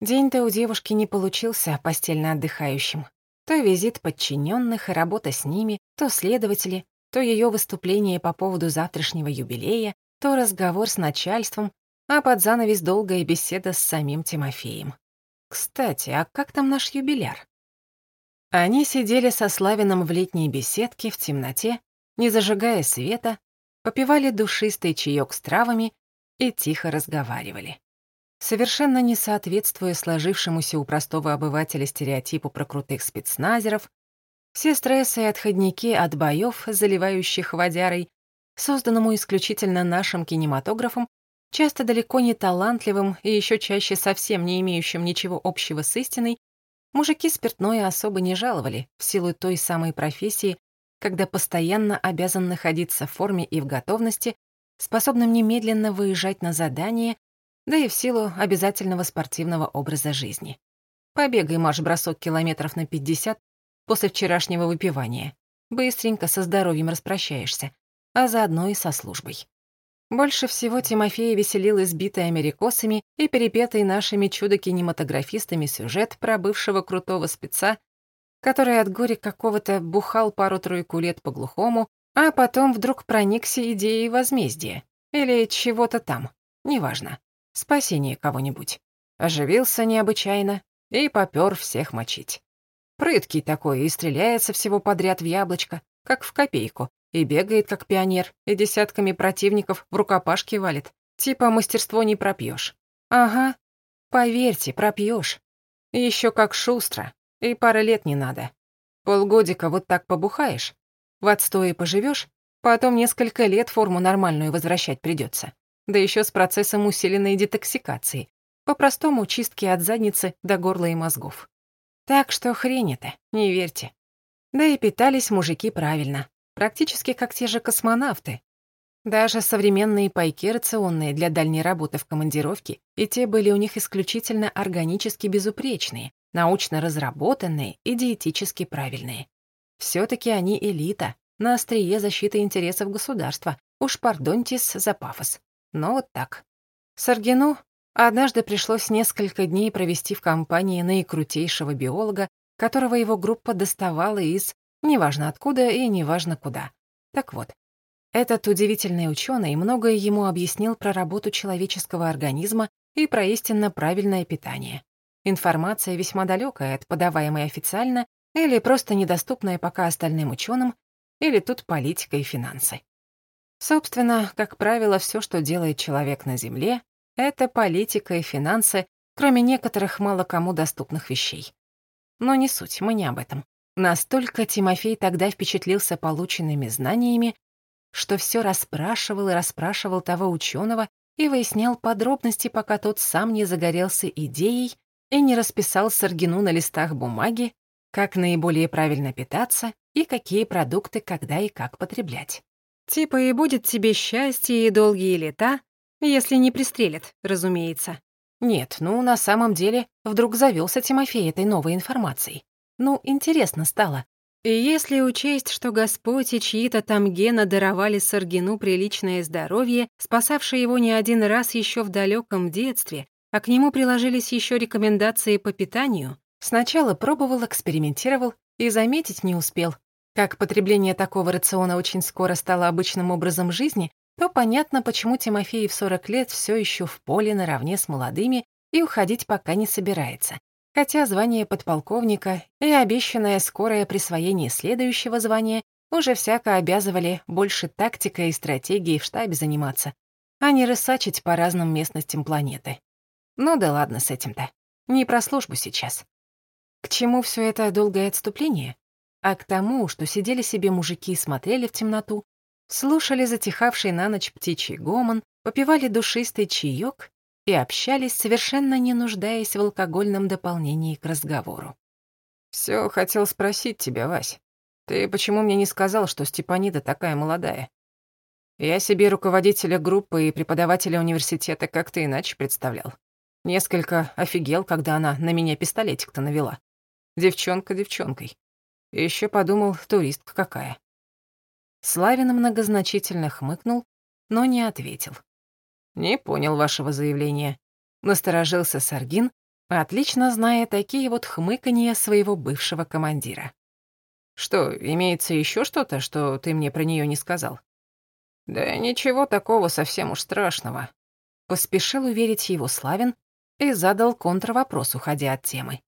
День-то у девушки не получился постельно отдыхающим. То визит подчиненных и работа с ними, то следователи, то ее выступление по поводу завтрашнего юбилея, то разговор с начальством, а под занавес долгая беседа с самим Тимофеем. Кстати, а как там наш юбиляр? Они сидели со Славином в летней беседке в темноте, не зажигая света, попивали душистый чаек с травами и тихо разговаривали. Совершенно не соответствуя сложившемуся у простого обывателя стереотипу про крутых спецназеров, все стрессы и отходники от боев, заливающих водярой, созданному исключительно нашим кинематографом, часто далеко не талантливым и еще чаще совсем не имеющим ничего общего с истиной, Мужики спиртное особо не жаловали в силу той самой профессии, когда постоянно обязан находиться в форме и в готовности, способным немедленно выезжать на задание, да и в силу обязательного спортивного образа жизни. Побегай марш-бросок километров на 50 после вчерашнего выпивания. Быстренько со здоровьем распрощаешься, а заодно и со службой. Больше всего Тимофея веселил избитый америкосами и перепетый нашими чудо-кинематографистами сюжет про бывшего крутого спеца, который от горя какого-то бухал пару-тройку лет по-глухому, а потом вдруг проникся идеей возмездия. Или чего-то там, неважно. Спасение кого-нибудь. Оживился необычайно и попёр всех мочить. Прыткий такой и стреляется всего подряд в яблочко, как в копейку, и бегает, как пионер, и десятками противников в рукопашке валит. Типа мастерство не пропьешь. Ага, поверьте, пропьешь. Еще как шустро, и пары лет не надо. Полгодика вот так побухаешь, в отстое поживешь, потом несколько лет форму нормальную возвращать придется. Да еще с процессом усиленной детоксикации, по-простому чистки от задницы до горла и мозгов. Так что хрень это, не верьте. Да и питались мужики правильно практически как те же космонавты. Даже современные пайки рационные для дальней работы в командировке, и те были у них исключительно органически безупречные, научно разработанные и диетически правильные. все таки они элита, на острие защиты интересов государства. Уж пардоньтесь за пафос. Но вот так. Саргину однажды пришлось несколько дней провести в компании наикрутейшего биолога, которого его группа доставала из Неважно откуда и неважно куда. Так вот, этот удивительный ученый многое ему объяснил про работу человеческого организма и про истинно правильное питание. Информация весьма далекая от подаваемой официально или просто недоступная пока остальным ученым, или тут политика и финансы. Собственно, как правило, все, что делает человек на Земле, это политика и финансы, кроме некоторых мало кому доступных вещей. Но не суть, мы не об этом. Настолько Тимофей тогда впечатлился полученными знаниями, что все расспрашивал и расспрашивал того ученого и выяснял подробности, пока тот сам не загорелся идеей и не расписал Саргину на листах бумаги, как наиболее правильно питаться и какие продукты когда и как потреблять. Типа и будет тебе счастье и долгие лета, если не пристрелят, разумеется. Нет, ну на самом деле вдруг завелся Тимофей этой новой информацией. Ну, интересно стало. И если учесть, что Господь и чьи-то там гены даровали Саргину приличное здоровье, спасавшее его не один раз еще в далеком детстве, а к нему приложились еще рекомендации по питанию, сначала пробовал, экспериментировал и заметить не успел. Как потребление такого рациона очень скоро стало обычным образом жизни, то понятно, почему Тимофей в 40 лет все еще в поле наравне с молодыми и уходить пока не собирается хотя звание подполковника и обещанное скорое присвоение следующего звания уже всяко обязывали больше тактикой и стратегией в штабе заниматься, а не рысачить по разным местностям планеты. Ну да ладно с этим-то. Не про службу сейчас. К чему все это долгое отступление? А к тому, что сидели себе мужики и смотрели в темноту, слушали затихавший на ночь птичий гомон, попивали душистый чаек и общались, совершенно не нуждаясь в алкогольном дополнении к разговору. «Всё хотел спросить тебя, Вась. Ты почему мне не сказал, что Степанида такая молодая? Я себе руководителя группы и преподавателя университета как-то иначе представлял. Несколько офигел, когда она на меня пистолетик-то навела. Девчонка девчонкой. Ещё подумал, туристка какая». Славин многозначительно хмыкнул, но не ответил. «Не понял вашего заявления», — насторожился Саргин, отлично зная такие вот хмыканья своего бывшего командира. «Что, имеется еще что-то, что ты мне про нее не сказал?» «Да ничего такого совсем уж страшного. Поспешил уверить его Славин и задал контрвопрос, уходя от темы.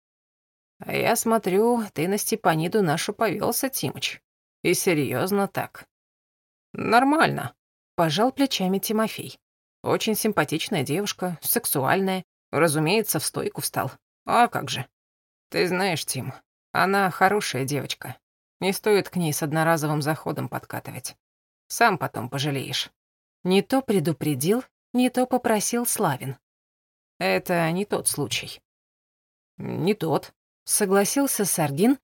«А я смотрю, ты на Степаниду нашу повелся, Тимыч. И серьезно так». «Нормально», — пожал плечами Тимофей. «Очень симпатичная девушка, сексуальная. Разумеется, в стойку встал. А как же? Ты знаешь, Тим, она хорошая девочка. Не стоит к ней с одноразовым заходом подкатывать. Сам потом пожалеешь». Не то предупредил, не то попросил Славин. «Это не тот случай». «Не тот», — согласился Сардин,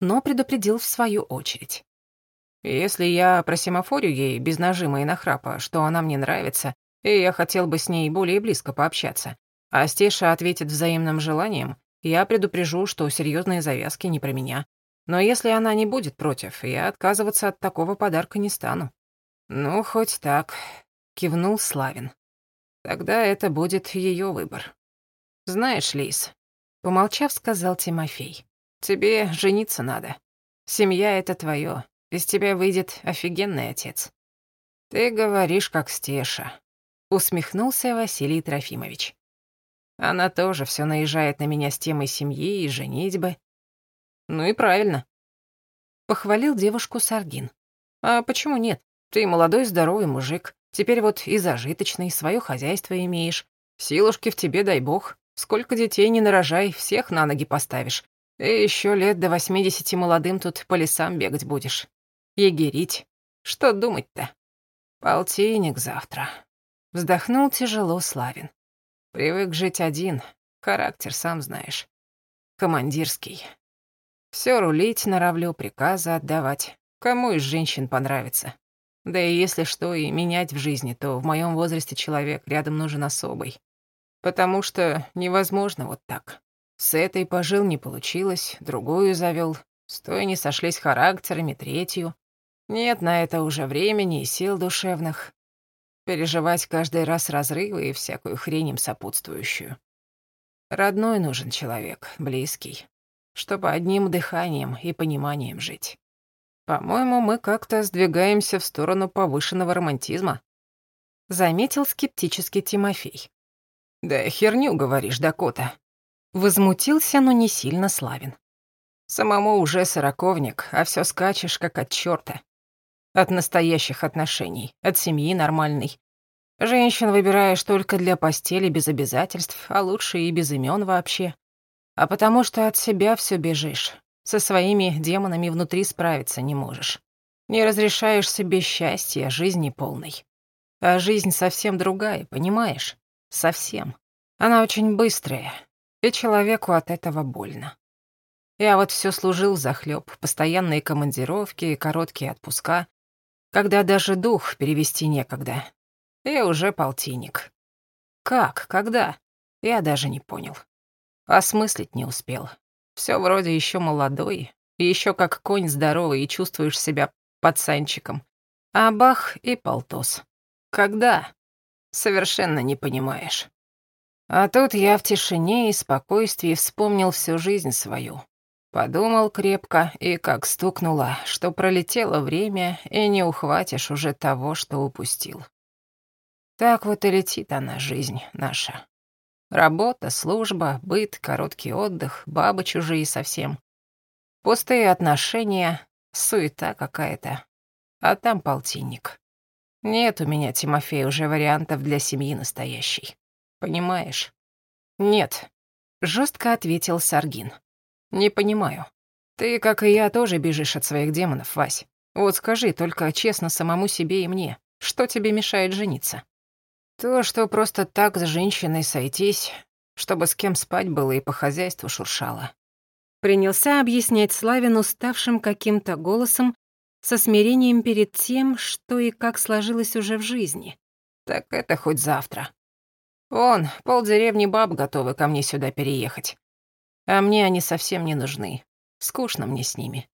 но предупредил в свою очередь. «Если я просимофорю ей без нажима и нахрапа, что она мне нравится, и я хотел бы с ней более близко пообщаться, а Стеша ответит взаимным желанием, я предупрежу, что серьезные завязки не про меня. Но если она не будет против, я отказываться от такого подарка не стану». «Ну, хоть так», — кивнул Славин. Тогда это будет ее выбор. Знаешь, Лис, помолчав, сказал Тимофей, тебе жениться надо. Семья — это твое. Из тебя выйдет офигенный отец. Ты говоришь, как Стеша. Усмехнулся Василий Трофимович. Она тоже все наезжает на меня с темой семьи и женитьбы. Ну и правильно. Похвалил девушку Саргин. А почему нет? Ты молодой здоровый мужик. Теперь вот и зажиточный, свое хозяйство имеешь. Силушки в тебе, дай бог. Сколько детей не нарожай, всех на ноги поставишь. И еще лет до восьмидесяти молодым тут по лесам бегать будешь. Егерить. Что думать-то? Полтинник завтра. Вздохнул тяжело Славин. Привык жить один. Характер, сам знаешь. Командирский. Все рулить норовлю, приказы отдавать. Кому из женщин понравится? Да и если что и менять в жизни, то в моем возрасте человек рядом нужен особый. Потому что невозможно вот так. С этой пожил не получилось, другую завел, с той не сошлись характерами, третью. Нет на это уже времени и сил душевных. Переживать каждый раз разрывы и всякую хрень им сопутствующую. Родной нужен человек, близкий, чтобы одним дыханием и пониманием жить. По-моему, мы как-то сдвигаемся в сторону повышенного романтизма. Заметил скептически Тимофей. Да херню говоришь, Дакота. Возмутился, но не сильно славен. Самому уже сороковник, а все скачешь, как от черта. От настоящих отношений, от семьи нормальной. Женщин выбираешь только для постели без обязательств, а лучше и без имен вообще. А потому что от себя все бежишь, со своими демонами внутри справиться не можешь. Не разрешаешь себе счастья, жизни полной. А жизнь совсем другая, понимаешь? Совсем. Она очень быстрая, и человеку от этого больно. Я вот все служил захлеб, постоянные командировки короткие отпуска, когда даже дух перевести некогда. И уже полтинник. Как, когда? Я даже не понял. Осмыслить не успел. Все вроде еще молодой, и еще как конь здоровый, и чувствуешь себя пацанчиком. А бах и полтос. Когда? Совершенно не понимаешь. А тут я в тишине и спокойствии вспомнил всю жизнь свою. Подумал крепко, и как стукнуло, что пролетело время, и не ухватишь уже того, что упустил. Так вот и летит она, жизнь наша. Работа, служба, быт, короткий отдых, бабы чужие совсем. Пустые отношения, суета какая-то. А там полтинник. Нет у меня, Тимофей, уже вариантов для семьи настоящей. Понимаешь? Нет, жестко ответил Саргин. Не понимаю. Ты, как и я, тоже бежишь от своих демонов, Вась. Вот скажи только честно самому себе и мне, что тебе мешает жениться? То, что просто так с женщиной сойтись, чтобы с кем спать было и по хозяйству шуршало. Принялся объяснять Славин уставшим каким-то голосом со смирением перед тем, что и как сложилось уже в жизни. Так это хоть завтра. Вон, полдеревни баб готовы ко мне сюда переехать. А мне они совсем не нужны. Скучно мне с ними.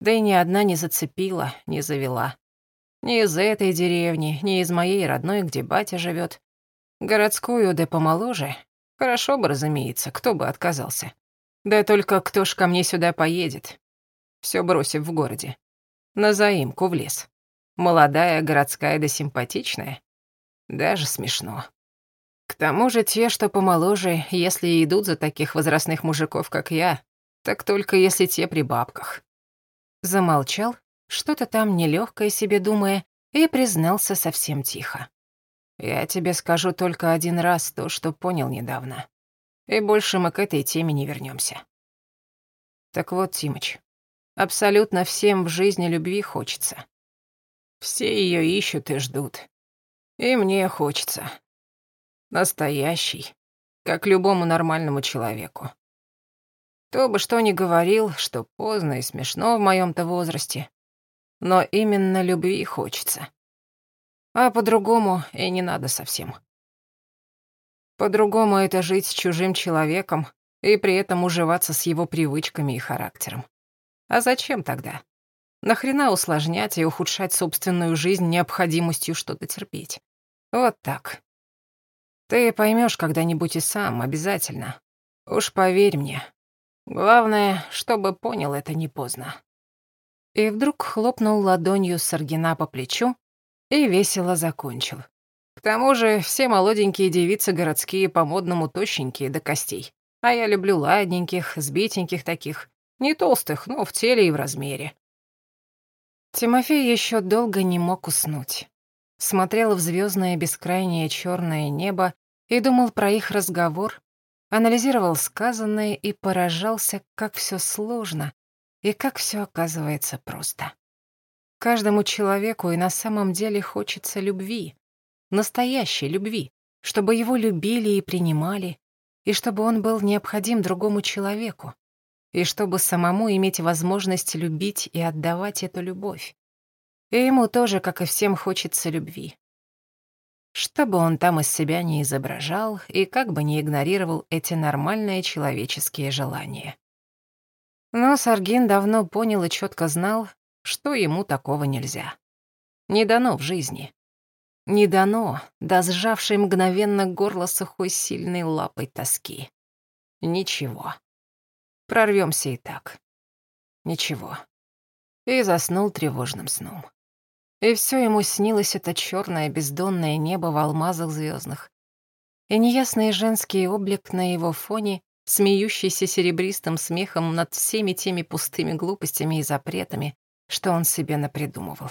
Да и ни одна не зацепила, не завела. Ни из этой деревни, ни из моей родной, где батя живет. Городскую, да помоложе. Хорошо бы, разумеется, кто бы отказался. Да только кто ж ко мне сюда поедет? Все бросив в городе. На заимку в лес. Молодая, городская да симпатичная. Даже смешно. К тому же те, что помоложе, если и идут за таких возрастных мужиков, как я, так только если те при бабках. Замолчал, что-то там нелегкое себе думая, и признался совсем тихо. «Я тебе скажу только один раз то, что понял недавно. И больше мы к этой теме не вернемся. Так вот, Тимыч, абсолютно всем в жизни любви хочется. Все ее ищут и ждут. И мне хочется. Настоящий, как любому нормальному человеку. Кто бы что ни говорил, что поздно и смешно в моем-то возрасте, но именно любви хочется. А по-другому и не надо совсем. По-другому это жить с чужим человеком и при этом уживаться с его привычками и характером. А зачем тогда? Нахрена усложнять и ухудшать собственную жизнь необходимостью что-то терпеть? Вот так. Ты поймешь когда-нибудь и сам, обязательно. Уж поверь мне. Главное, чтобы понял это не поздно. И вдруг хлопнул ладонью Саргина по плечу и весело закончил. К тому же все молоденькие девицы городские по-модному тощенькие до костей. А я люблю ладненьких, сбитеньких таких. Не толстых, но в теле и в размере. Тимофей еще долго не мог уснуть. Смотрел в звездное бескрайнее черное небо и думал про их разговор, анализировал сказанное и поражался, как все сложно и как все оказывается просто. Каждому человеку и на самом деле хочется любви, настоящей любви, чтобы его любили и принимали, и чтобы он был необходим другому человеку, и чтобы самому иметь возможность любить и отдавать эту любовь. И ему тоже, как и всем, хочется любви. Что бы он там из себя не изображал и как бы не игнорировал эти нормальные человеческие желания. Но Саргин давно понял и четко знал, что ему такого нельзя. Не дано в жизни. Не дано, да сжавшей мгновенно горло сухой сильной лапой тоски. Ничего. Прорвемся и так. Ничего. И заснул тревожным сном. И все ему снилось это черное бездонное небо в алмазах звездных. И неясный женский облик на его фоне, смеющийся серебристым смехом над всеми теми пустыми глупостями и запретами, что он себе напридумывал.